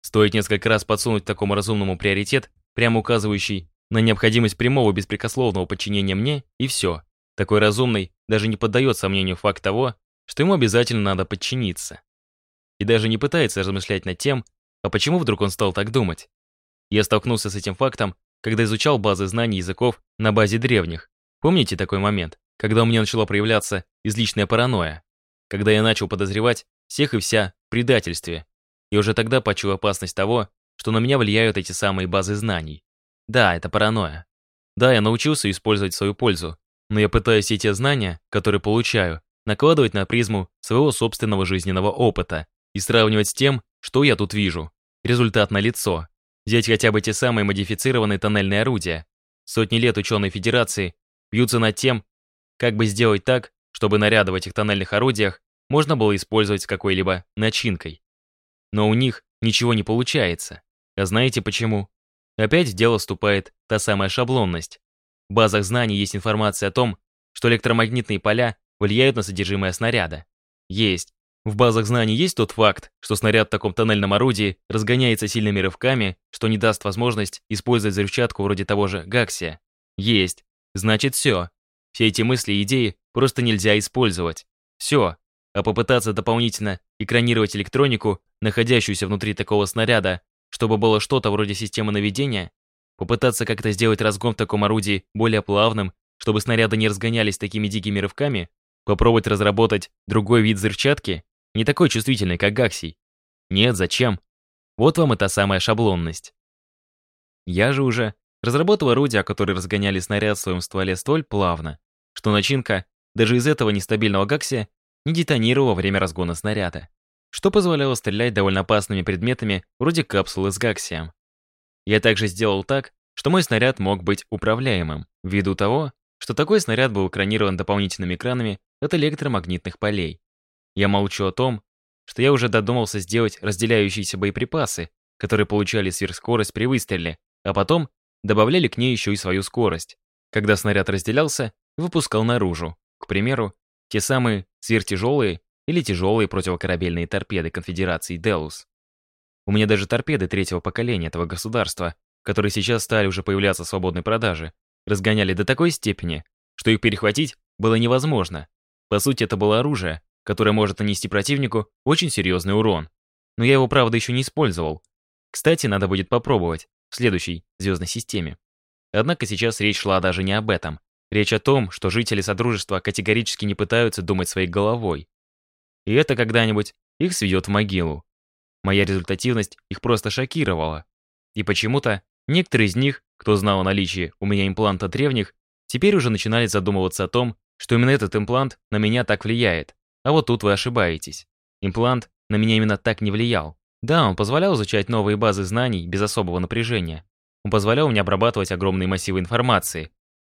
Стоит несколько раз подсунуть такому разумному приоритет, прямо указывающий на необходимость прямого беспрекословного подчинения мне, и все. Такой разумный даже не поддает сомнению факт того, что ему обязательно надо подчиниться. И даже не пытается размышлять над тем, а почему вдруг он стал так думать. Я столкнулся с этим фактом, когда изучал базы знаний языков на базе древних. Помните такой момент, когда у меня начала проявляться излишняя паранойя? когда я начал подозревать всех и вся в предательстве. И уже тогда почуял опасность того, что на меня влияют эти самые базы знаний. Да, это паранойя. Да, я научился использовать свою пользу, но я пытаюсь эти знания, которые получаю, накладывать на призму своего собственного жизненного опыта и сравнивать с тем, что я тут вижу. Результат налицо. Взять хотя бы те самые модифицированные тоннельные орудия. Сотни лет ученые Федерации бьются над тем, как бы сделать так, чтобы наряды в этих тоннельных орудиях можно было использовать какой-либо начинкой. Но у них ничего не получается. А знаете почему? Опять в дело вступает та самая шаблонность. Базах знаний есть информация о том, что электромагнитные поля влияют на содержимое снаряда. Есть. В базах знаний есть тот факт, что снаряд в таком тоннельном орудии разгоняется сильными рывками, что не даст возможность использовать взрывчатку вроде того же Гаксия. Есть. Значит, все. Все эти мысли и идеи просто нельзя использовать. Все. А попытаться дополнительно экранировать электронику, находящуюся внутри такого снаряда, чтобы было что-то вроде системы наведения, попытаться как-то сделать разгон в таком орудии более плавным, чтобы снаряды не разгонялись такими дикими рывками, попробовать разработать другой вид взрывчатки, не такой чувствительный, как Гаксий. Нет, зачем? Вот вам и та самая шаблонность. Я же уже разработал орудия, которые разгоняли снаряд в своем стволе столь плавно, что начинка даже из этого нестабильного Гаксия не детонировала во время разгона снаряда, что позволяло стрелять довольно опасными предметами вроде капсулы с Гаксием. Я также сделал так, что мой снаряд мог быть управляемым, ввиду того, что такой снаряд был экранирован дополнительными экранами от электромагнитных полей. Я молчу о том, что я уже додумался сделать разделяющиеся боеприпасы, которые получали сверхскорость при выстреле, а потом добавляли к ней еще и свою скорость. Когда снаряд разделялся, выпускал наружу, к примеру, те самые сверхтяжелые или тяжелые противокорабельные торпеды конфедерации Делус. У меня даже торпеды третьего поколения этого государства, которые сейчас стали уже появляться в свободной продаже, разгоняли до такой степени, что их перехватить было невозможно. По сути, это было оружие, которое может нанести противнику очень серьезный урон. Но я его, правда, еще не использовал. Кстати, надо будет попробовать в следующей звездной системе. Однако сейчас речь шла даже не об этом. Речь о том, что жители Содружества категорически не пытаются думать своей головой. И это когда-нибудь их сведет в могилу. Моя результативность их просто шокировала. И почему-то некоторые из них, кто знал о наличии у меня импланта древних, теперь уже начинали задумываться о том, что именно этот имплант на меня так влияет. А вот тут вы ошибаетесь. Имплант на меня именно так не влиял. Да, он позволял изучать новые базы знаний без особого напряжения. Он позволял мне обрабатывать огромные массивы информации.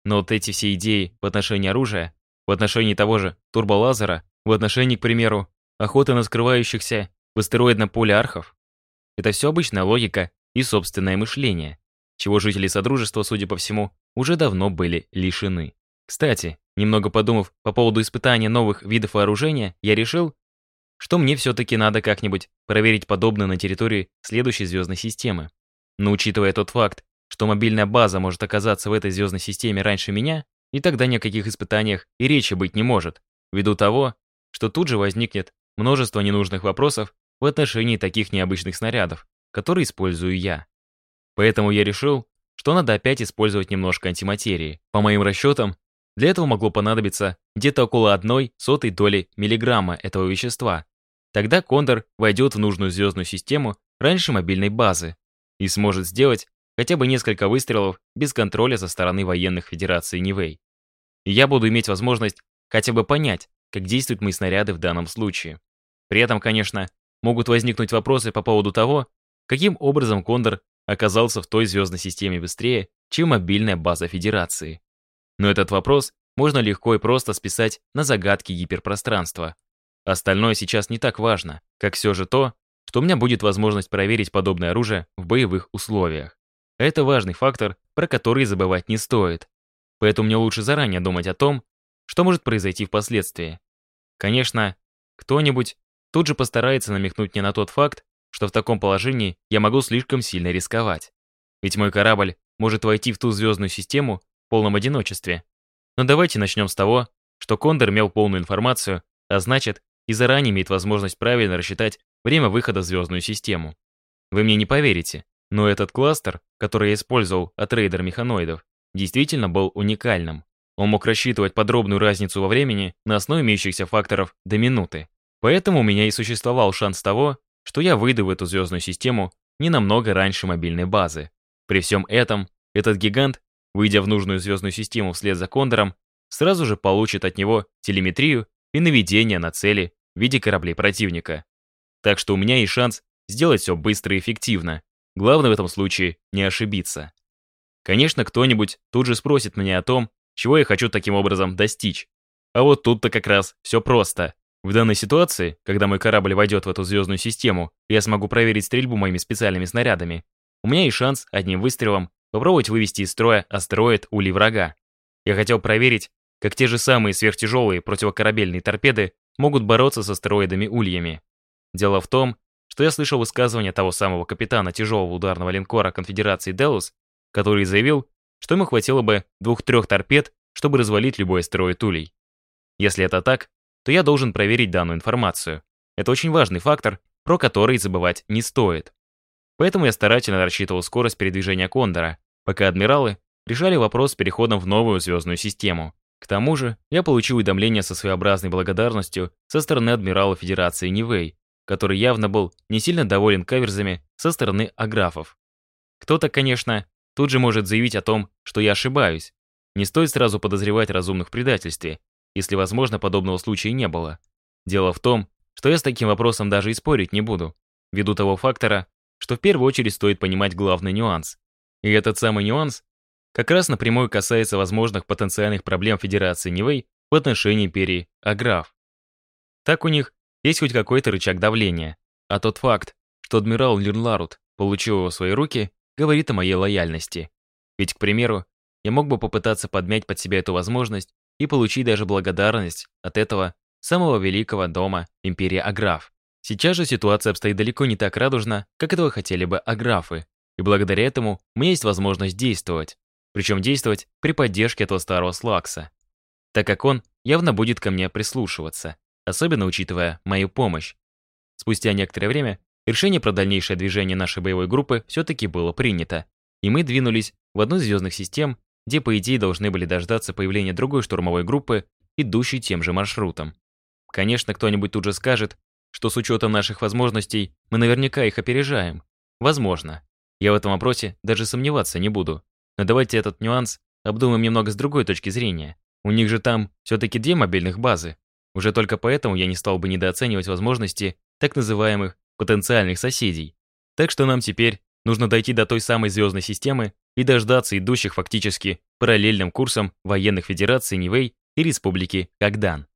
Но вот эти все идеи в отношении оружия, в отношении того же турболазера, в отношении, к примеру, охоты на скрывающихся в астероидном поле архов, это все обычная логика и собственное мышление, чего жители Содружества, судя по всему, уже давно были лишены. Кстати, немного подумав по поводу испытания новых видов вооружения, я решил, что мне все-таки надо как-нибудь проверить подобное на территории следующей звездной системы. Но учитывая тот факт, что мобильная база может оказаться в этой звездной системе раньше меня, и тогда ни о каких испытаниях и речи быть не может, ввиду того, что тут же возникнет множество ненужных вопросов в отношении таких необычных снарядов, которые использую я. Поэтому я решил, что надо опять использовать немножко антиматерии. По моим расчетам, для этого могло понадобиться где-то около одной сотой доли миллиграмма этого вещества. Тогда Кондор войдет в нужную звездную систему раньше мобильной базы и сможет сделать хотя бы несколько выстрелов без контроля со стороны военных Федерации Нивэй. И я буду иметь возможность хотя бы понять, как действуют мои снаряды в данном случае. При этом, конечно, могут возникнуть вопросы по поводу того, каким образом Кондор оказался в той звездной системе быстрее, чем мобильная база Федерации. Но этот вопрос можно легко и просто списать на загадки гиперпространства. Остальное сейчас не так важно, как все же то, что у меня будет возможность проверить подобное оружие в боевых условиях. Это важный фактор, про который забывать не стоит. Поэтому мне лучше заранее думать о том, что может произойти впоследствии. Конечно, кто-нибудь тут же постарается намекнуть мне на тот факт, что в таком положении я могу слишком сильно рисковать. Ведь мой корабль может войти в ту звездную систему в полном одиночестве. Но давайте начнем с того, что Кондор имел полную информацию, а значит, и заранее имеет возможность правильно рассчитать время выхода в звездную систему. Вы мне не поверите, но этот кластер, который я использовал от рейдер механоидов, действительно был уникальным. Он мог рассчитывать подробную разницу во времени на основе имеющихся факторов до минуты. Поэтому у меня и существовал шанс того, что я выйду в эту звездную систему не намного раньше мобильной базы. При всем этом, этот гигант, выйдя в нужную звездную систему вслед за Кондором, сразу же получит от него телеметрию и наведения на цели в виде кораблей противника. Так что у меня есть шанс сделать все быстро и эффективно. Главное в этом случае не ошибиться. Конечно, кто-нибудь тут же спросит меня о том, чего я хочу таким образом достичь. А вот тут-то как раз все просто. В данной ситуации, когда мой корабль войдет в эту звездную систему, я смогу проверить стрельбу моими специальными снарядами. У меня есть шанс одним выстрелом попробовать вывести из строя астероид улей врага. Я хотел проверить, как те же самые сверхтяжелые противокорабельные торпеды могут бороться с астероидами-ульями. Дело в том, что я слышал высказывание того самого капитана тяжелого ударного линкора конфедерации Делус, который заявил, что ему хватило бы двух-трех торпед, чтобы развалить любой астероид улей. Если это так, то я должен проверить данную информацию. Это очень важный фактор, про который забывать не стоит. Поэтому я старательно рассчитывал скорость передвижения Кондора, пока адмиралы решали вопрос с переходом в новую звездную систему. К тому же, я получил уведомление со своеобразной благодарностью со стороны адмирала Федерации Нивэй, который явно был не сильно доволен каверзами со стороны аграфов. Кто-то, конечно, тут же может заявить о том, что я ошибаюсь. Не стоит сразу подозревать разумных в предательстве, если, возможно, подобного случая не было. Дело в том, что я с таким вопросом даже и спорить не буду, ввиду того фактора, что в первую очередь стоит понимать главный нюанс. И этот самый нюанс как раз напрямую касается возможных потенциальных проблем Федерации Нивэй в отношении империи Аграф. Так у них есть хоть какой-то рычаг давления, а тот факт, что адмирал Лирнларут получил его в свои руки, говорит о моей лояльности. Ведь, к примеру, я мог бы попытаться подмять под себя эту возможность и получить даже благодарность от этого самого великого дома империи Аграф. Сейчас же ситуация обстоит далеко не так радужно, как этого хотели бы аграфы, и благодаря этому у меня есть возможность действовать. Причем действовать при поддержке этого старого Слакса, так как он явно будет ко мне прислушиваться, особенно учитывая мою помощь. Спустя некоторое время решение про дальнейшее движение нашей боевой группы все-таки было принято, и мы двинулись в одну из звездных систем, где, по идее, должны были дождаться появления другой штурмовой группы, идущей тем же маршрутом. Конечно, кто-нибудь тут же скажет, что с учетом наших возможностей мы наверняка их опережаем. Возможно. Я в этом вопросе даже сомневаться не буду. Но давайте этот нюанс обдумаем немного с другой точки зрения. У них же там все-таки две мобильных базы. Уже только поэтому я не стал бы недооценивать возможности так называемых потенциальных соседей. Так что нам теперь нужно дойти до той самой звездной системы и дождаться идущих фактически параллельным курсом военных федераций Нивэй и Республики Кагдан.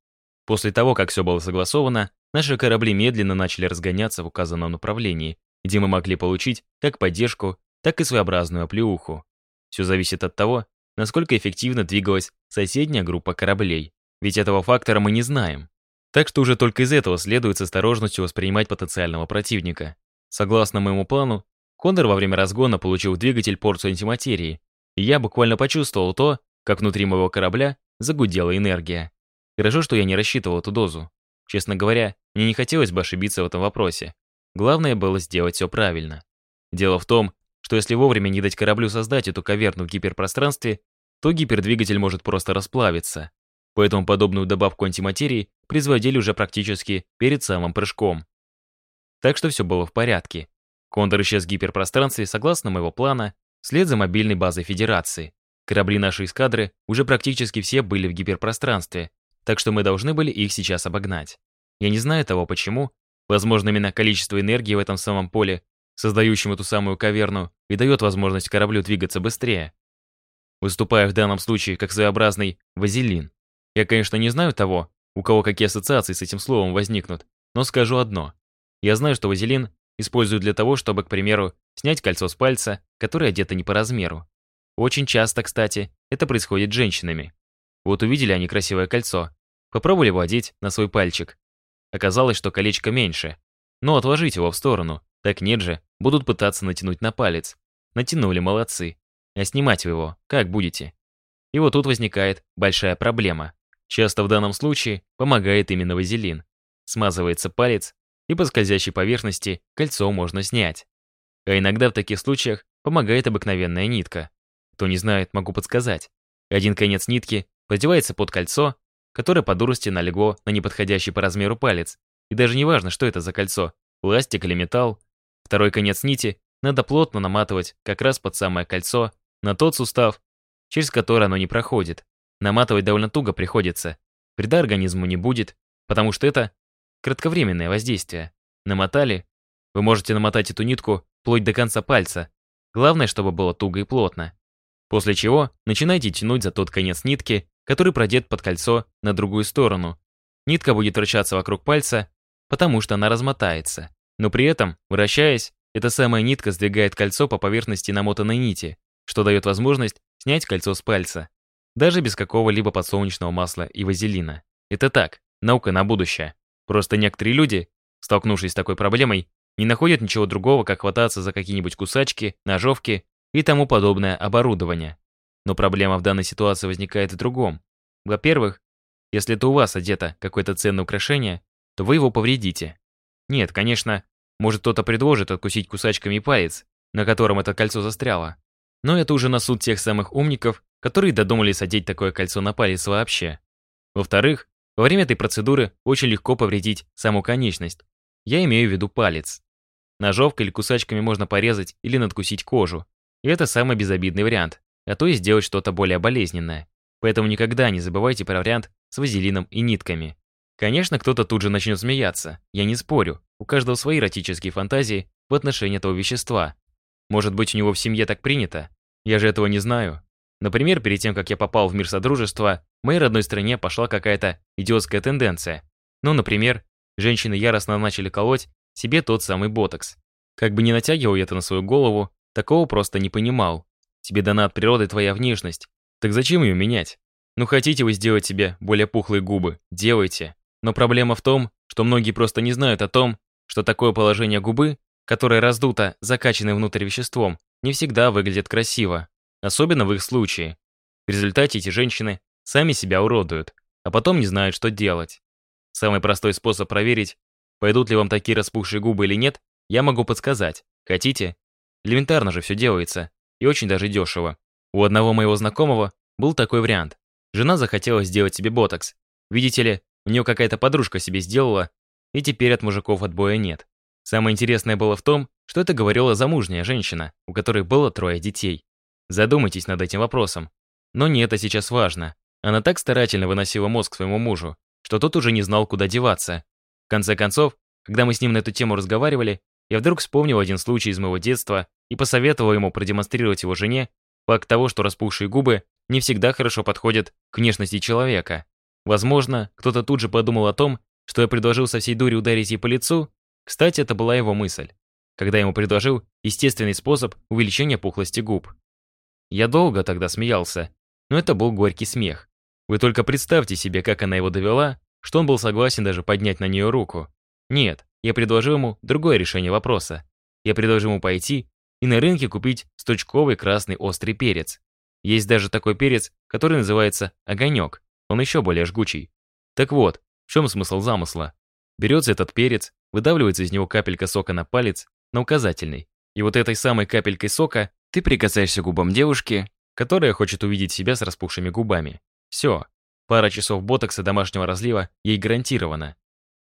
После того, как все было согласовано, Наши корабли медленно начали разгоняться в указанном направлении, где мы могли получить как поддержку, так и своеобразную оплеуху. Все зависит от того, насколько эффективно двигалась соседняя группа кораблей, ведь этого фактора мы не знаем. Так что уже только из этого следует с осторожностью воспринимать потенциального противника. Согласно моему плану, Кондор во время разгона получил двигатель порцию антиматерии, и я буквально почувствовал то, как внутри моего корабля загудела энергия. Хорошо, что я не рассчитывал эту дозу. Честно говоря, мне не хотелось бы ошибиться в этом вопросе. Главное было сделать все правильно. Дело в том, что если вовремя не дать кораблю создать эту каверну в гиперпространстве, то гипердвигатель может просто расплавиться. Поэтому подобную добавку антиматерии производили уже практически перед самым прыжком. Так что все было в порядке. Кондор исчез в гиперпространстве согласно моего плана, вслед за мобильной базой Федерации. Корабли нашей эскадры уже практически все были в гиперпространстве, так что мы должны были их сейчас обогнать. Я не знаю того почему, возможно именно количество энергии в этом самом поле, создающем эту самую каверну, и дает возможность кораблю двигаться быстрее. Выступая в данном случае как своеобразный вазелин. Я, конечно, не знаю того, у кого какие ассоциации с этим словом возникнут, но скажу одно. Я знаю, что вазелин используют для того, чтобы, к примеру, снять кольцо с пальца, которое одето не по размеру. Очень часто, кстати, это происходит с женщинами. Вот увидели они красивое кольцо. Попробовали его одеть на свой пальчик. Оказалось, что колечко меньше. Но отложить его в сторону. Так нет же, будут пытаться натянуть на палец. Натянули, молодцы. А снимать его как будете? И вот тут возникает большая проблема. Часто в данном случае помогает именно вазелин. Смазывается палец, и по скользящей поверхности кольцо можно снять. А иногда в таких случаях помогает обыкновенная нитка. Кто не знает, могу подсказать. Один конец нитки Подевается под кольцо, которое по дурости налегло на неподходящий по размеру палец. И даже не важно, что это за кольцо, пластик или металл. Второй конец нити надо плотно наматывать как раз под самое кольцо, на тот сустав, через который оно не проходит. Наматывать довольно туго приходится. Вреда организму не будет, потому что это кратковременное воздействие. Намотали, вы можете намотать эту нитку вплоть до конца пальца. Главное, чтобы было туго и плотно. После чего начинайте тянуть за тот конец нитки, который продет под кольцо на другую сторону. Нитка будет вращаться вокруг пальца, потому что она размотается. Но при этом, вращаясь, эта самая нитка сдвигает кольцо по поверхности намотанной нити, что дает возможность снять кольцо с пальца. Даже без какого-либо подсолнечного масла и вазелина. Это так, наука на будущее. Просто некоторые люди, столкнувшись с такой проблемой, не находят ничего другого, как хвататься за какие-нибудь кусачки, ножовки и тому подобное оборудование. Но проблема в данной ситуации возникает в другом. Во-первых, если это у вас одето какое-то ценное украшение, то вы его повредите. Нет, конечно, может кто-то предложит откусить кусачками палец, на котором это кольцо застряло. Но это уже на суд тех самых умников, которые додумались одеть такое кольцо на палец вообще. Во-вторых, во время этой процедуры очень легко повредить саму конечность. Я имею в виду палец. Ножовкой или кусачками можно порезать или надкусить кожу. И это самый безобидный вариант, а то и сделать что-то более болезненное. Поэтому никогда не забывайте про вариант с вазелином и нитками. Конечно, кто-то тут же начнет смеяться, я не спорю. У каждого свои эротические фантазии в отношении этого вещества. Может быть, у него в семье так принято? Я же этого не знаю. Например, перед тем, как я попал в мир Содружества, в моей родной стране пошла какая-то идиотская тенденция. Ну, например, женщины яростно начали колоть себе тот самый ботокс. Как бы не натягивал я это на свою голову, такого просто не понимал. Тебе дана от природы твоя внешность. Так зачем ее менять? Ну хотите вы сделать себе более пухлые губы, делайте. Но проблема в том, что многие просто не знают о том, что такое положение губы, которое раздуто, закачанное внутрь веществом, не всегда выглядит красиво, особенно в их случае. В результате эти женщины сами себя уродуют, а потом не знают, что делать. Самый простой способ проверить, пойдут ли вам такие распухшие губы или нет, я могу подсказать. Хотите? Элементарно же все делается, и очень даже дешево. У одного моего знакомого был такой вариант. Жена захотела сделать себе ботокс. Видите ли, у нее какая-то подружка себе сделала, и теперь от мужиков отбоя нет. Самое интересное было в том, что это говорила замужняя женщина, у которой было трое детей. Задумайтесь над этим вопросом. Но не это сейчас важно. Она так старательно выносила мозг своему мужу, что тот уже не знал, куда деваться. В конце концов, когда мы с ним на эту тему разговаривали, я вдруг вспомнил один случай из моего детства и посоветовал ему продемонстрировать его жене факт того, что распухшие губы не всегда хорошо подходят к внешности человека. Возможно, кто-то тут же подумал о том, что я предложил со всей дури ударить ей по лицу. Кстати, это была его мысль, когда ему предложил естественный способ увеличения пухлости губ. Я долго тогда смеялся, но это был горький смех. Вы только представьте себе, как она его довела, что он был согласен даже поднять на нее руку. Нет, я предложил ему другое решение вопроса. Я предложил ему пойти и на рынке купить стручковый красный острый перец. Есть даже такой перец, который называется огонек. Он еще более жгучий. Так вот, в чем смысл замысла? Берется этот перец, выдавливается из него капелька сока на палец, на указательный. И вот этой самой капелькой сока ты прикасаешься губам девушки, которая хочет увидеть себя с распухшими губами. Все. Пара часов ботокса домашнего разлива ей гарантирована.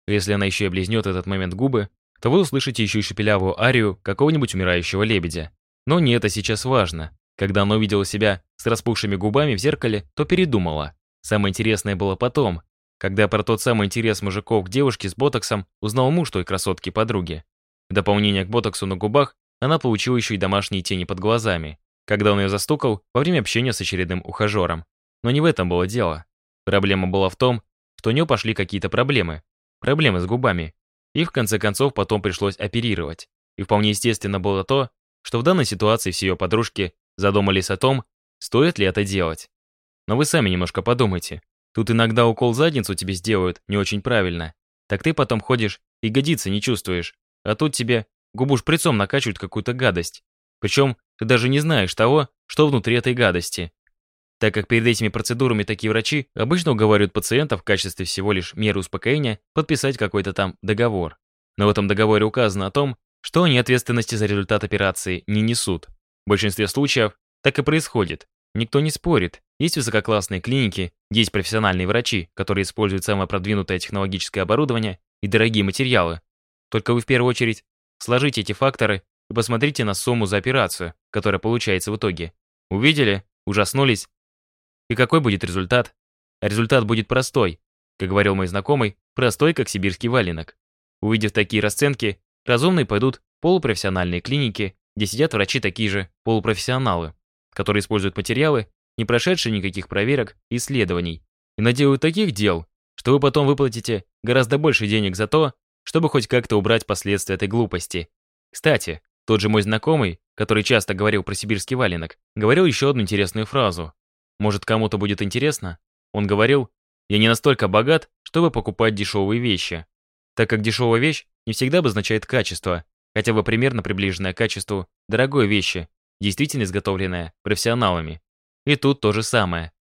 Если она еще и облизнет этот момент губы, то вы услышите еще и шепелявую арию какого-нибудь умирающего лебедя. Но не это сейчас важно. Когда она увидела себя с распухшими губами в зеркале, то передумала. Самое интересное было потом, когда про тот самый интерес мужиков к девушке с ботоксом узнал муж той красотки-подруги. В дополнение к ботоксу на губах, она получила еще и домашние тени под глазами, когда он ее застукал во время общения с очередным ухажером. Но не в этом было дело. Проблема была в том, что у нее пошли какие-то проблемы. Проблемы с губами. И в конце концов потом пришлось оперировать. И вполне естественно было то, что в данной ситуации все ее подружки задумались о том, стоит ли это делать. Но вы сами немножко подумайте. Тут иногда укол задницу тебе сделают не очень правильно. Так ты потом ходишь и годиться не чувствуешь. А тут тебе губу шприцом накачивают какую-то гадость. Причем ты даже не знаешь того, что внутри этой гадости. Так как перед этими процедурами такие врачи обычно уговаривают пациентов в качестве всего лишь меры успокоения подписать какой-то там договор. Но в этом договоре указано о том, что они ответственности за результат операции не несут. В большинстве случаев так и происходит. Никто не спорит. Есть высококлассные клиники, есть профессиональные врачи, которые используют самое продвинутое технологическое оборудование и дорогие материалы. Только вы в первую очередь сложите эти факторы и посмотрите на сумму за операцию, которая получается в итоге. Увидели? Ужаснулись? И какой будет результат? результат будет простой. Как говорил мой знакомый, простой, как сибирский валенок. Увидев такие расценки, разумные пойдут полупрофессиональные клиники, где сидят врачи такие же полупрофессионалы, которые используют материалы, не прошедшие никаких проверок и исследований, и наделают таких дел, что вы потом выплатите гораздо больше денег за то, чтобы хоть как-то убрать последствия этой глупости. Кстати, тот же мой знакомый, который часто говорил про сибирский валенок, говорил еще одну интересную фразу. Может, кому-то будет интересно? Он говорил, я не настолько богат, чтобы покупать дешевые вещи. Так как дешевая вещь не всегда обозначает качество, хотя бы примерно приближенное к качеству дорогой вещи, действительно изготовленная профессионалами. И тут то же самое.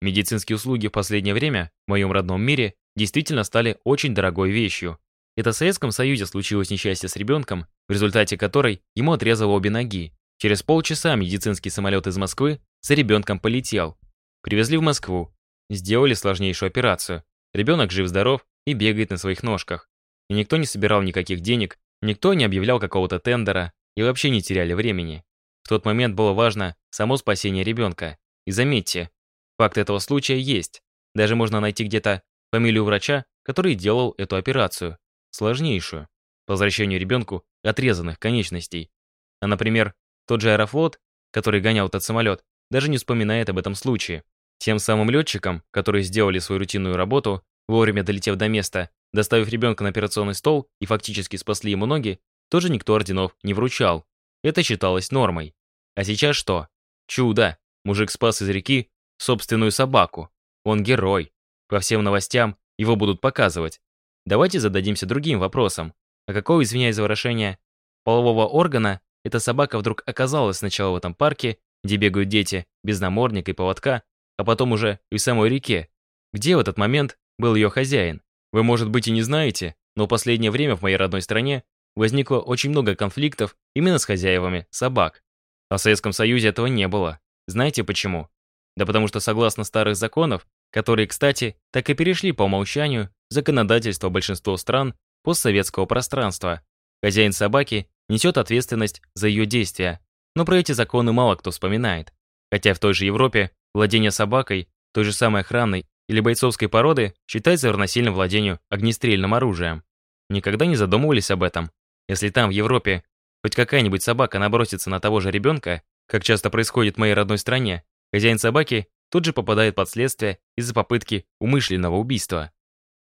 Медицинские услуги в последнее время в моем родном мире действительно стали очень дорогой вещью. Это в Советском Союзе случилось несчастье с ребенком, в результате которой ему отрезало обе ноги. Через полчаса медицинский самолет из Москвы за ребенком полетел. Привезли в Москву. Сделали сложнейшую операцию. Ребенок жив-здоров и бегает на своих ножках. И никто не собирал никаких денег, никто не объявлял какого-то тендера и вообще не теряли времени. В тот момент было важно само спасение ребенка. И заметьте, факт этого случая есть. Даже можно найти где-то фамилию врача, который делал эту операцию. Сложнейшую. По возвращению ребенку отрезанных конечностей. А, например, тот же Аэрофлот, который гонял этот самолет, даже не вспоминает об этом случае. Тем самым летчикам, которые сделали свою рутинную работу, вовремя долетев до места, доставив ребенка на операционный стол и фактически спасли ему ноги, тоже никто орденов не вручал. Это считалось нормой. А сейчас что? Чудо! Мужик спас из реки собственную собаку. Он герой. По всем новостям его будут показывать. Давайте зададимся другим вопросом. А какого, извиняюсь за выражение, полового органа эта собака вдруг оказалась сначала в этом парке, где бегают дети, без намордника и поводка, а потом уже и самой реке. Где в этот момент был ее хозяин? Вы, может быть, и не знаете, но в последнее время в моей родной стране возникло очень много конфликтов именно с хозяевами собак. А в Советском Союзе этого не было. Знаете почему? Да потому что согласно старых законов, которые, кстати, так и перешли по умолчанию законодательство большинства стран постсоветского пространства, хозяин собаки несет ответственность за ее действия. Но про эти законы мало кто вспоминает. Хотя в той же Европе владение собакой, той же самой охранной или бойцовской породы считается равносильно владению огнестрельным оружием. Никогда не задумывались об этом. Если там, в Европе, хоть какая-нибудь собака набросится на того же ребенка, как часто происходит в моей родной стране, хозяин собаки тут же попадает под следствие из-за попытки умышленного убийства.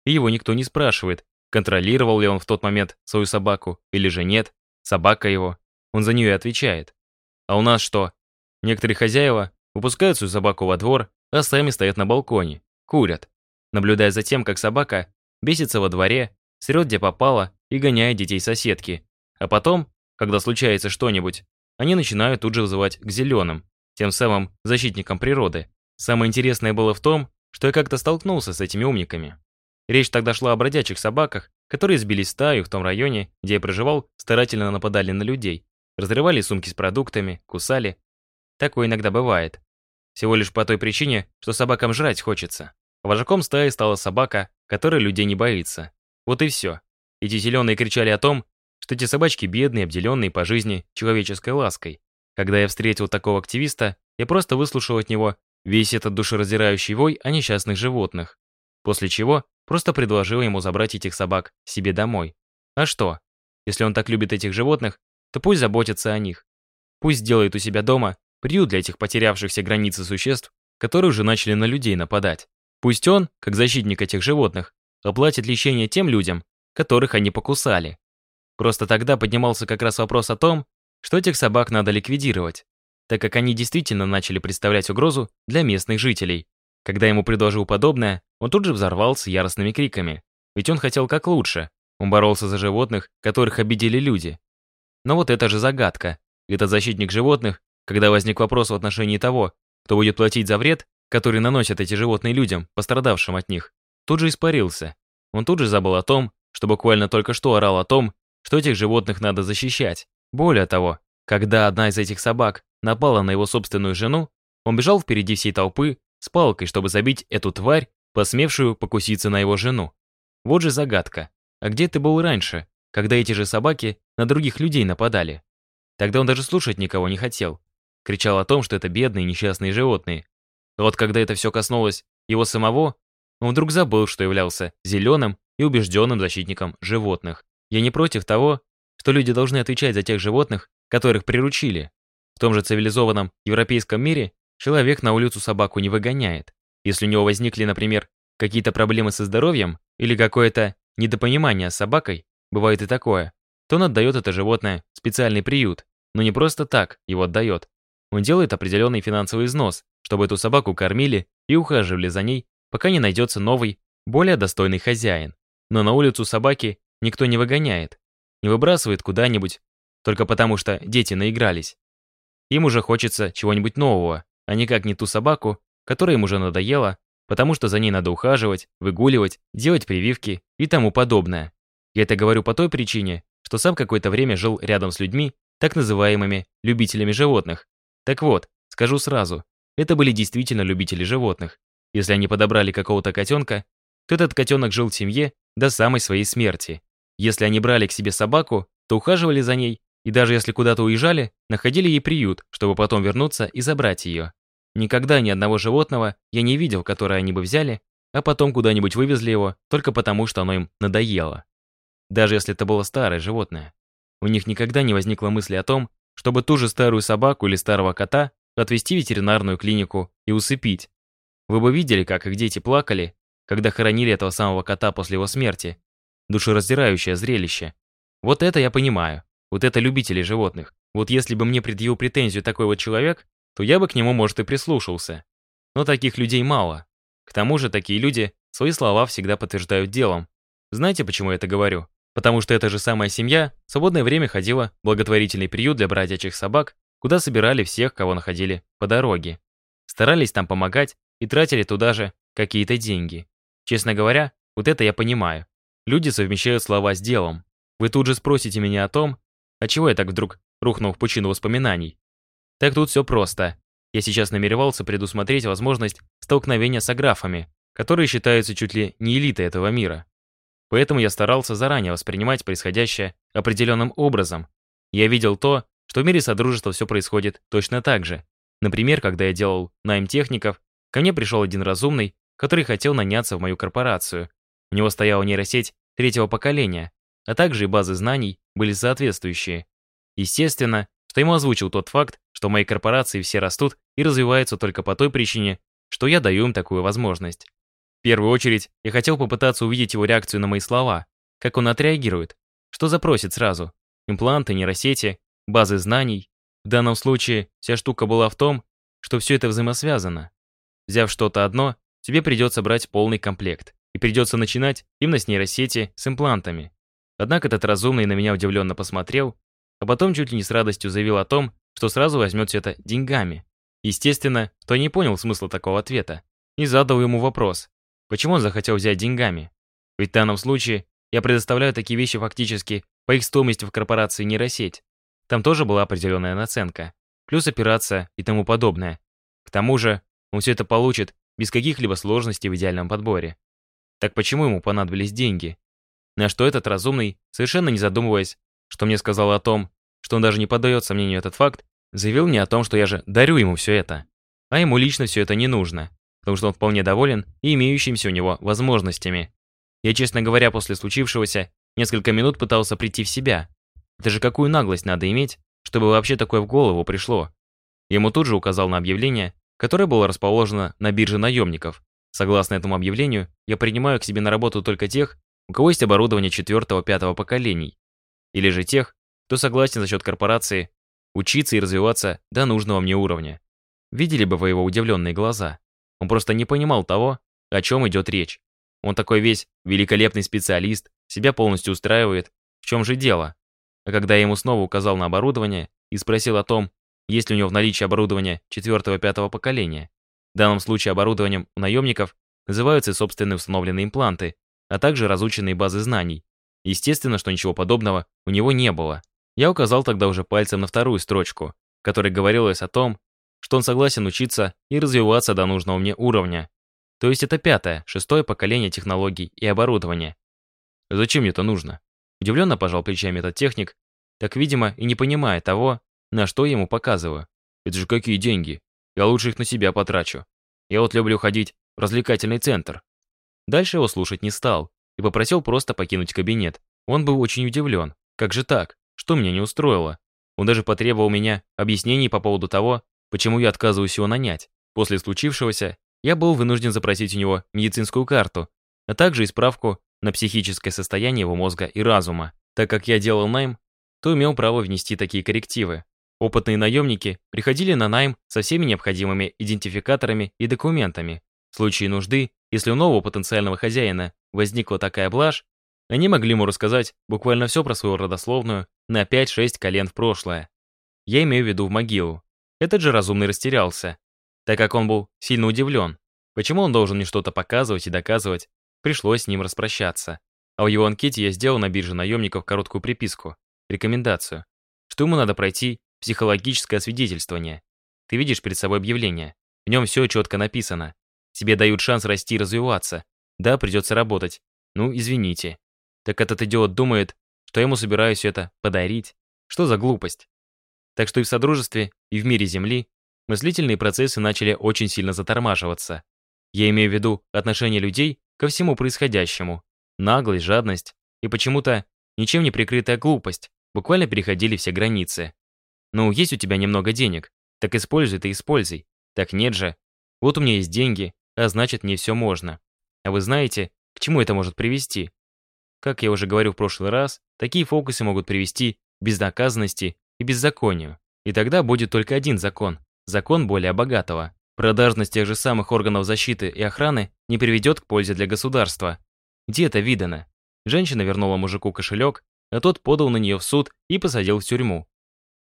И его никто не спрашивает, контролировал ли он в тот момент свою собаку или же нет, собака его. Он за нее отвечает. А у нас что? Некоторые хозяева выпускают свою собаку во двор, а сами стоят на балконе, курят, наблюдая за тем, как собака бесится во дворе, срет где попало и гоняет детей соседки. А потом, когда случается что-нибудь, они начинают тут же вызывать к зеленым, тем самым защитникам природы. Самое интересное было в том, что я как-то столкнулся с этими умниками. Речь тогда шла о бродячих собаках, которые сбили стаю в том районе, где я проживал, старательно нападали на людей, разрывали сумки с продуктами, кусали. Такое иногда бывает. Всего лишь по той причине, что собакам жрать хочется. Вожаком стаи стала собака, которая людей не боится. Вот и все. Эти зеленые кричали о том, что эти собачки бедные, обделенные по жизни человеческой лаской. Когда я встретил такого активиста, я просто выслушал от него весь этот душераздирающий вой о несчастных животных. После чего просто предложил ему забрать этих собак себе домой. А что? Если он так любит этих животных, то пусть заботится о них. Пусть сделает у себя дома приют для этих потерявших все границы существ, которые уже начали на людей нападать. Пусть он, как защитник этих животных, оплатит лечение тем людям, которых они покусали. Просто тогда поднимался как раз вопрос о том, что этих собак надо ликвидировать, так как они действительно начали представлять угрозу для местных жителей. Когда ему предложил подобное, он тут же взорвался яростными криками. Ведь он хотел как лучше. Он боролся за животных, которых обидели люди. Но вот это же загадка. Этот защитник животных, когда возник вопрос в отношении того, кто будет платить за вред, который наносят эти животные людям, пострадавшим от них, тут же испарился. Он тут же забыл о том, что буквально только что орал о том, что этих животных надо защищать. Более того, когда одна из этих собак напала на его собственную жену, он бежал впереди всей толпы с палкой, чтобы забить эту тварь, посмевшую покуситься на его жену. Вот же загадка. А где ты был раньше, когда эти же собаки на других людей нападали? Тогда он даже слушать никого не хотел. Кричал о том, что это бедные несчастные животные. Вот когда это все коснулось его самого, он вдруг забыл, что являлся зеленым и убежденным защитником животных. Я не против того, что люди должны отвечать за тех животных, которых приручили. В том же цивилизованном европейском мире человек на улицу собаку не выгоняет. Если у него возникли, например, какие-то проблемы со здоровьем или какое-то недопонимание с собакой, бывает и такое, то он отдает это животное в специальный приют, но не просто так его отдает. Он делает определенный финансовый износ, чтобы эту собаку кормили и ухаживали за ней, пока не найдется новый, более достойный хозяин. Но на улицу собаки никто не выгоняет, не выбрасывает куда-нибудь, только потому что дети наигрались. Им уже хочется чего-нибудь нового, а никак не ту собаку, которая им уже надоела, потому что за ней надо ухаживать, выгуливать, делать прививки и тому подобное. Я это говорю по той причине, что сам какое-то время жил рядом с людьми, так называемыми любителями животных. Так вот, скажу сразу, это были действительно любители животных. Если они подобрали какого-то котенка, то этот котенок жил в семье до самой своей смерти. Если они брали к себе собаку, то ухаживали за ней, и даже если куда-то уезжали, находили ей приют, чтобы потом вернуться и забрать ее. Никогда ни одного животного я не видел, которое они бы взяли, а потом куда-нибудь вывезли его только потому, что оно им надоело. Даже если это было старое животное. У них никогда не возникло мысли о том, чтобы ту же старую собаку или старого кота отвезти в ветеринарную клинику и усыпить. Вы бы видели, как их дети плакали, когда хоронили этого самого кота после его смерти. Душераздирающее зрелище. Вот это я понимаю. Вот это любители животных. Вот если бы мне предъявил претензию такой вот человек, то я бы к нему, может, и прислушался. Но таких людей мало. К тому же такие люди свои слова всегда подтверждают делом. Знаете, почему я это говорю? Потому что эта же самая семья в свободное время ходила в благотворительный приют для бродячих собак, куда собирали всех, кого находили по дороге. Старались там помогать и тратили туда же какие-то деньги. Честно говоря, вот это я понимаю. Люди совмещают слова с делом. Вы тут же спросите меня о том, а чего я так вдруг рухнул в пучину воспоминаний. Так тут все просто. Я сейчас намеревался предусмотреть возможность столкновения с аграфами, которые считаются чуть ли не элитой этого мира. Поэтому я старался заранее воспринимать происходящее определенным образом. Я видел то, что в мире Содружества все происходит точно так же. Например, когда я делал найм техников, ко мне пришел один разумный, который хотел наняться в мою корпорацию. У него стояла нейросеть третьего поколения, а также и базы знаний были соответствующие. Естественно, что ему озвучил тот факт, что мои корпорации все растут и развиваются только по той причине, что я даю им такую возможность. В первую очередь, я хотел попытаться увидеть его реакцию на мои слова, как он отреагирует, что запросит сразу. Импланты, нейросети, базы знаний. В данном случае вся штука была в том, что все это взаимосвязано. Взяв что-то одно, тебе придется брать полный комплект. И придется начинать именно с нейросети, с имплантами. Однако этот разумный на меня удивленно посмотрел, а потом чуть ли не с радостью заявил о том, что сразу возьмет все это деньгами. Естественно, что я не понял смысла такого ответа. И задал ему вопрос, почему он захотел взять деньгами. Ведь в данном случае я предоставляю такие вещи фактически по их стоимости в корпорации нейросеть. Там тоже была определенная наценка, плюс операция и тому подобное. К тому же он все это получит без каких-либо сложностей в идеальном подборе. Так почему ему понадобились деньги? На что этот разумный, совершенно не задумываясь, что мне сказал о том, что он даже не поддает сомнению этот факт, заявил мне о том, что я же дарю ему все это. А ему лично все это не нужно, потому что он вполне доволен и имеющимися у него возможностями. Я, честно говоря, после случившегося несколько минут пытался прийти в себя. Это же какую наглость надо иметь, чтобы вообще такое в голову пришло. Ему тут же указал на объявление, которое было расположено на бирже наемников. Согласно этому объявлению, я принимаю к себе на работу только тех, у кого есть оборудование четвертого-пятого поколений, или же тех, кто согласен за счет корпорации учиться и развиваться до нужного мне уровня. Видели бы вы его удивленные глаза. Он просто не понимал того, о чем идет речь. Он такой весь великолепный специалист, себя полностью устраивает. В чем же дело? А когда я ему снова указал на оборудование и спросил о том, есть ли у него в наличии оборудование четвертого-пятого поколения, в данном случае оборудованием у наемников называются собственные установленные импланты, а также разученные базы знаний, Естественно, что ничего подобного у него не было. Я указал тогда уже пальцем на вторую строчку, в которой говорилось о том, что он согласен учиться и развиваться до нужного мне уровня. То есть это пятое, шестое поколение технологий и оборудования. Зачем мне это нужно? Удивленно пожал плечами этот техник, так, видимо, и не понимая того, на что я ему показываю. Это же какие деньги? Я лучше их на себя потрачу. Я вот люблю ходить в развлекательный центр. Дальше его слушать не стал, и попросил просто покинуть кабинет. Он был очень удивлен. Как же так? Что меня не устроило? Он даже потребовал меня объяснений по поводу того, почему я отказываюсь его нанять. После случившегося я был вынужден запросить у него медицинскую карту, а также и справку на психическое состояние его мозга и разума. Так как я делал найм, то имел право внести такие коррективы. Опытные наемники приходили на найм со всеми необходимыми идентификаторами и документами. В случае нужды, если у нового потенциального хозяина возникла такая блажь, они могли ему рассказать буквально все про свою родословную на 5-6 колен в прошлое. Я имею в виду в могилу. Этот же разумный растерялся, так как он был сильно удивлен. Почему он должен мне что-то показывать и доказывать, пришлось с ним распрощаться. А в его анкете я сделал на бирже наемников короткую приписку, рекомендацию, что ему надо пройти психологическое освидетельствование. Ты видишь перед собой объявление. В нем все четко написано. Тебе дают шанс расти и развиваться. Да, придется работать. Ну, извините. Так этот идиот думает, что я ему собираюсь это подарить. Что за глупость? Так что и в Содружестве, и в мире Земли мыслительные процессы начали очень сильно затормаживаться. Я имею в виду отношение людей ко всему происходящему. Наглость, жадность и почему-то ничем не прикрытая глупость буквально переходили все границы. Ну, есть у тебя немного денег, так используй ты используй. Так нет же. Вот у меня есть деньги, а значит мне все можно. А вы знаете, к чему это может привести? Как я уже говорил в прошлый раз, такие фокусы могут привести к безнаказанности и беззаконию. И тогда будет только один закон – закон более богатого. Продажность тех же самых органов защиты и охраны не приведет к пользе для государства. Где это видано? Женщина вернула мужику кошелек, а тот подал на нее в суд и посадил в тюрьму.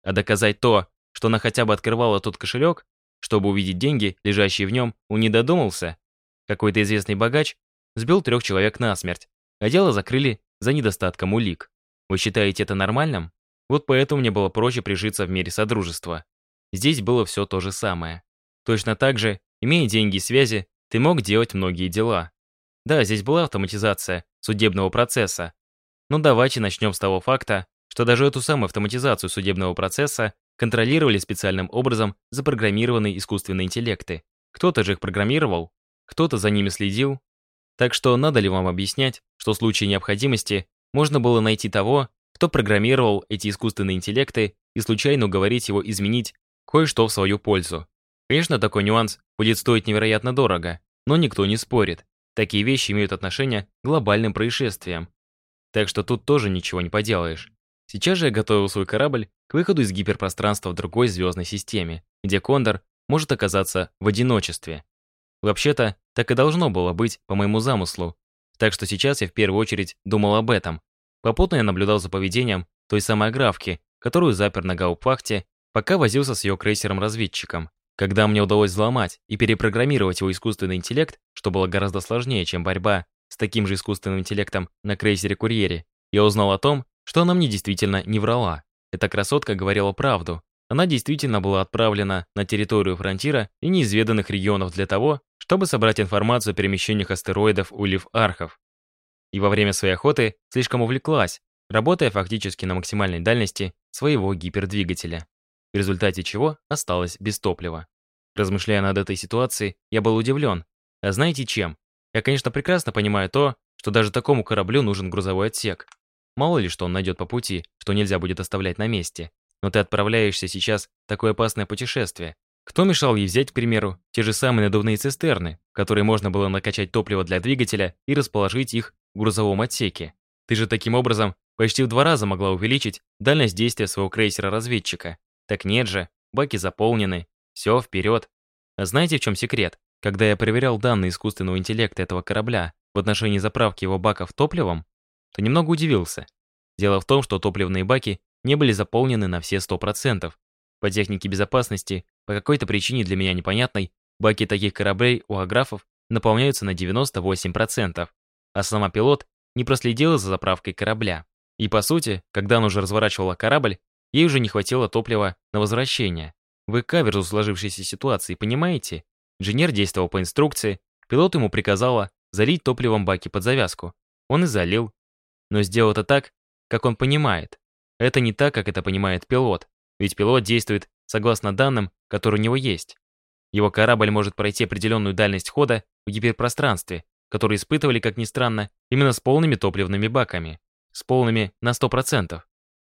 А доказать то, что она хотя бы открывала тот кошелек, чтобы увидеть деньги, лежащие в нем, он не додумался. Какой-то известный богач сбил трех человек насмерть, а дело закрыли за недостатком улик. Вы считаете это нормальным? Вот поэтому мне было проще прижиться в мире Содружества. Здесь было все то же самое. Точно так же, имея деньги и связи, ты мог делать многие дела. Да, здесь была автоматизация судебного процесса. Но давайте начнем с того факта, что даже эту самую автоматизацию судебного процесса контролировали специальным образом запрограммированные искусственные интеллекты. Кто-то же их программировал, кто-то за ними следил. Так что надо ли вам объяснять, что в случае необходимости можно было найти того, кто программировал эти искусственные интеллекты и случайно уговорить его изменить кое-что в свою пользу. Конечно, такой нюанс будет стоить невероятно дорого, но никто не спорит. Такие вещи имеют отношение к глобальным происшествиям. Так что тут тоже ничего не поделаешь. Сейчас же я готовил свой корабль к выходу из гиперпространства в другой звездной системе, где Кондор может оказаться в одиночестве. Вообще-то, так и должно было быть по моему замыслу. Так что сейчас я в первую очередь думал об этом. Попутно я наблюдал за поведением той самой аграфки, которую запер на гауптвахте, пока возился с ее крейсером-разведчиком. Когда мне удалось взломать и перепрограммировать его искусственный интеллект, что было гораздо сложнее, чем борьба с таким же искусственным интеллектом на крейсере-курьере, я узнал о том, что она мне действительно не врала. Эта красотка говорила правду. Она действительно была отправлена на территорию фронтира и неизведанных регионов для того, чтобы собрать информацию о перемещениях астероидов Улив-Архов. И во время своей охоты слишком увлеклась, работая фактически на максимальной дальности своего гипердвигателя в результате чего осталось без топлива. Размышляя над этой ситуацией, я был удивлен. А знаете чем? Я, конечно, прекрасно понимаю то, что даже такому кораблю нужен грузовой отсек. Мало ли, что он найдет по пути, что нельзя будет оставлять на месте. Но ты отправляешься сейчас в такое опасное путешествие. Кто мешал ей взять, к примеру, те же самые надувные цистерны, которые можно было накачать топливо для двигателя и расположить их в грузовом отсеке? Ты же таким образом почти в два раза могла увеличить дальность действия своего крейсера-разведчика. Так нет же, баки заполнены, все вперед. А знаете, в чем секрет? Когда я проверял данные искусственного интеллекта этого корабля в отношении заправки его баков топливом, то немного удивился. Дело в том, что топливные баки не были заполнены на все 100%. По технике безопасности, по какой-то причине для меня непонятной, баки таких кораблей у аграфов наполняются на 98%, а сама пилот не проследила за заправкой корабля. И по сути, когда он уже разворачивал корабль, Ей уже не хватило топлива на возвращение. Вы каверзу сложившейся ситуации, понимаете? Инженер действовал по инструкции, пилот ему приказала залить топливом баки под завязку. Он и залил. Но сделал это так, как он понимает. Это не так, как это понимает пилот, ведь пилот действует согласно данным, которые у него есть. Его корабль может пройти определенную дальность хода в гиперпространстве, которые испытывали, как ни странно, именно с полными топливными баками. С полными на 100%.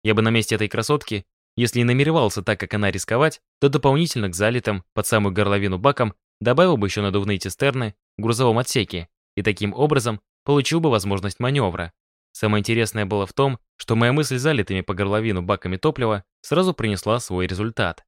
Я бы на месте этой красотки, если и намеревался так, как она рисковать, то дополнительно к залитым под самую горловину бакам добавил бы еще надувные цистерны в грузовом отсеке и таким образом получил бы возможность маневра. Самое интересное было в том, что моя мысль залитыми по горловину баками топлива сразу принесла свой результат.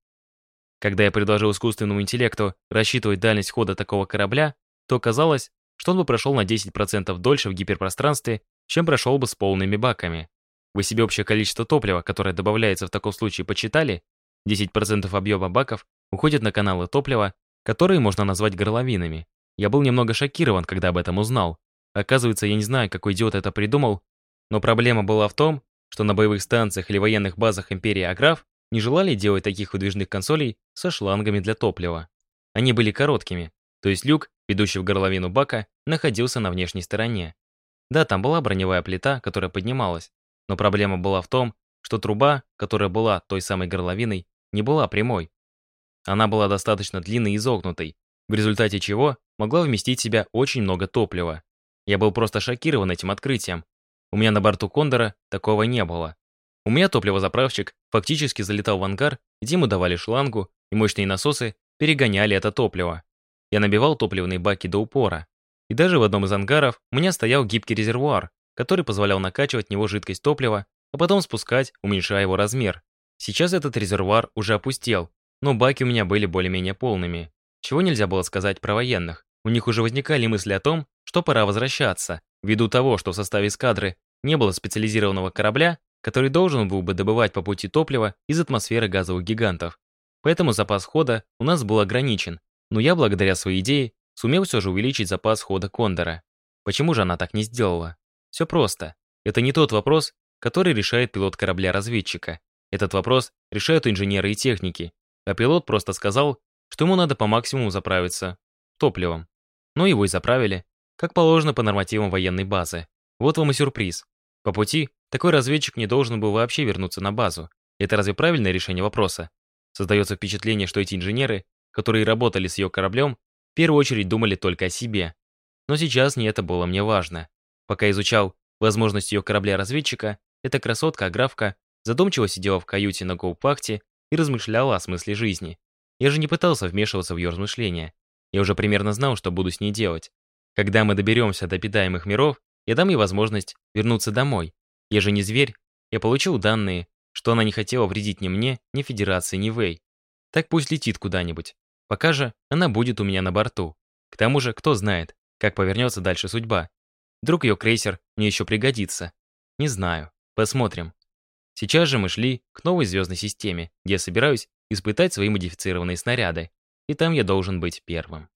Когда я предложил искусственному интеллекту рассчитывать дальность хода такого корабля, то оказалось, что он бы прошел на 10% дольше в гиперпространстве, чем прошел бы с полными баками. Вы себе общее количество топлива, которое добавляется в таком случае, почитали? 10% объема баков уходит на каналы топлива, которые можно назвать горловинами. Я был немного шокирован, когда об этом узнал. Оказывается, я не знаю, какой идиот это придумал, но проблема была в том, что на боевых станциях или военных базах Империи Аграф не желали делать таких выдвижных консолей со шлангами для топлива. Они были короткими, то есть люк, ведущий в горловину бака, находился на внешней стороне. Да, там была броневая плита, которая поднималась, но проблема была в том, что труба, которая была той самой горловиной, не была прямой. Она была достаточно длинной и изогнутой, в результате чего могла вместить в себя очень много топлива. Я был просто шокирован этим открытием. У меня на борту Кондора такого не было. У меня топливозаправщик фактически залетал в ангар, где ему давали шлангу, и мощные насосы перегоняли это топливо. Я набивал топливные баки до упора. И даже в одном из ангаров у меня стоял гибкий резервуар, который позволял накачивать в него жидкость топлива, а потом спускать, уменьшая его размер. Сейчас этот резервуар уже опустел, но баки у меня были более-менее полными. Чего нельзя было сказать про военных. У них уже возникали мысли о том, что пора возвращаться, ввиду того, что в составе эскадры не было специализированного корабля, который должен был бы добывать по пути топливо из атмосферы газовых гигантов. Поэтому запас хода у нас был ограничен, но я, благодаря своей идее, сумел все же увеличить запас хода Кондора. Почему же она так не сделала? Все просто. Это не тот вопрос, который решает пилот корабля-разведчика. Этот вопрос решают инженеры и техники. А пилот просто сказал, что ему надо по максимуму заправиться топливом. Ну его и заправили, как положено по нормативам военной базы. Вот вам и сюрприз. По пути такой разведчик не должен был вообще вернуться на базу. Это разве правильное решение вопроса? Создается впечатление, что эти инженеры, которые работали с ее кораблем, в первую очередь думали только о себе. Но сейчас не это было мне важно. Пока изучал возможность ее корабля-разведчика, эта красотка-аграфка задумчиво сидела в каюте на гоупахте и размышляла о смысле жизни. Я же не пытался вмешиваться в ее размышления. Я уже примерно знал, что буду с ней делать. Когда мы доберемся до питаемых миров, я дам ей возможность вернуться домой. Я же не зверь. Я получил данные, что она не хотела вредить ни мне, ни Федерации, ни Вэй. Так пусть летит куда-нибудь. Пока же она будет у меня на борту. К тому же, кто знает, как повернется дальше судьба. Вдруг ее крейсер мне еще пригодится. Не знаю. Посмотрим. Сейчас же мы шли к новой звездной системе, где я собираюсь испытать свои модифицированные снаряды. И там я должен быть первым.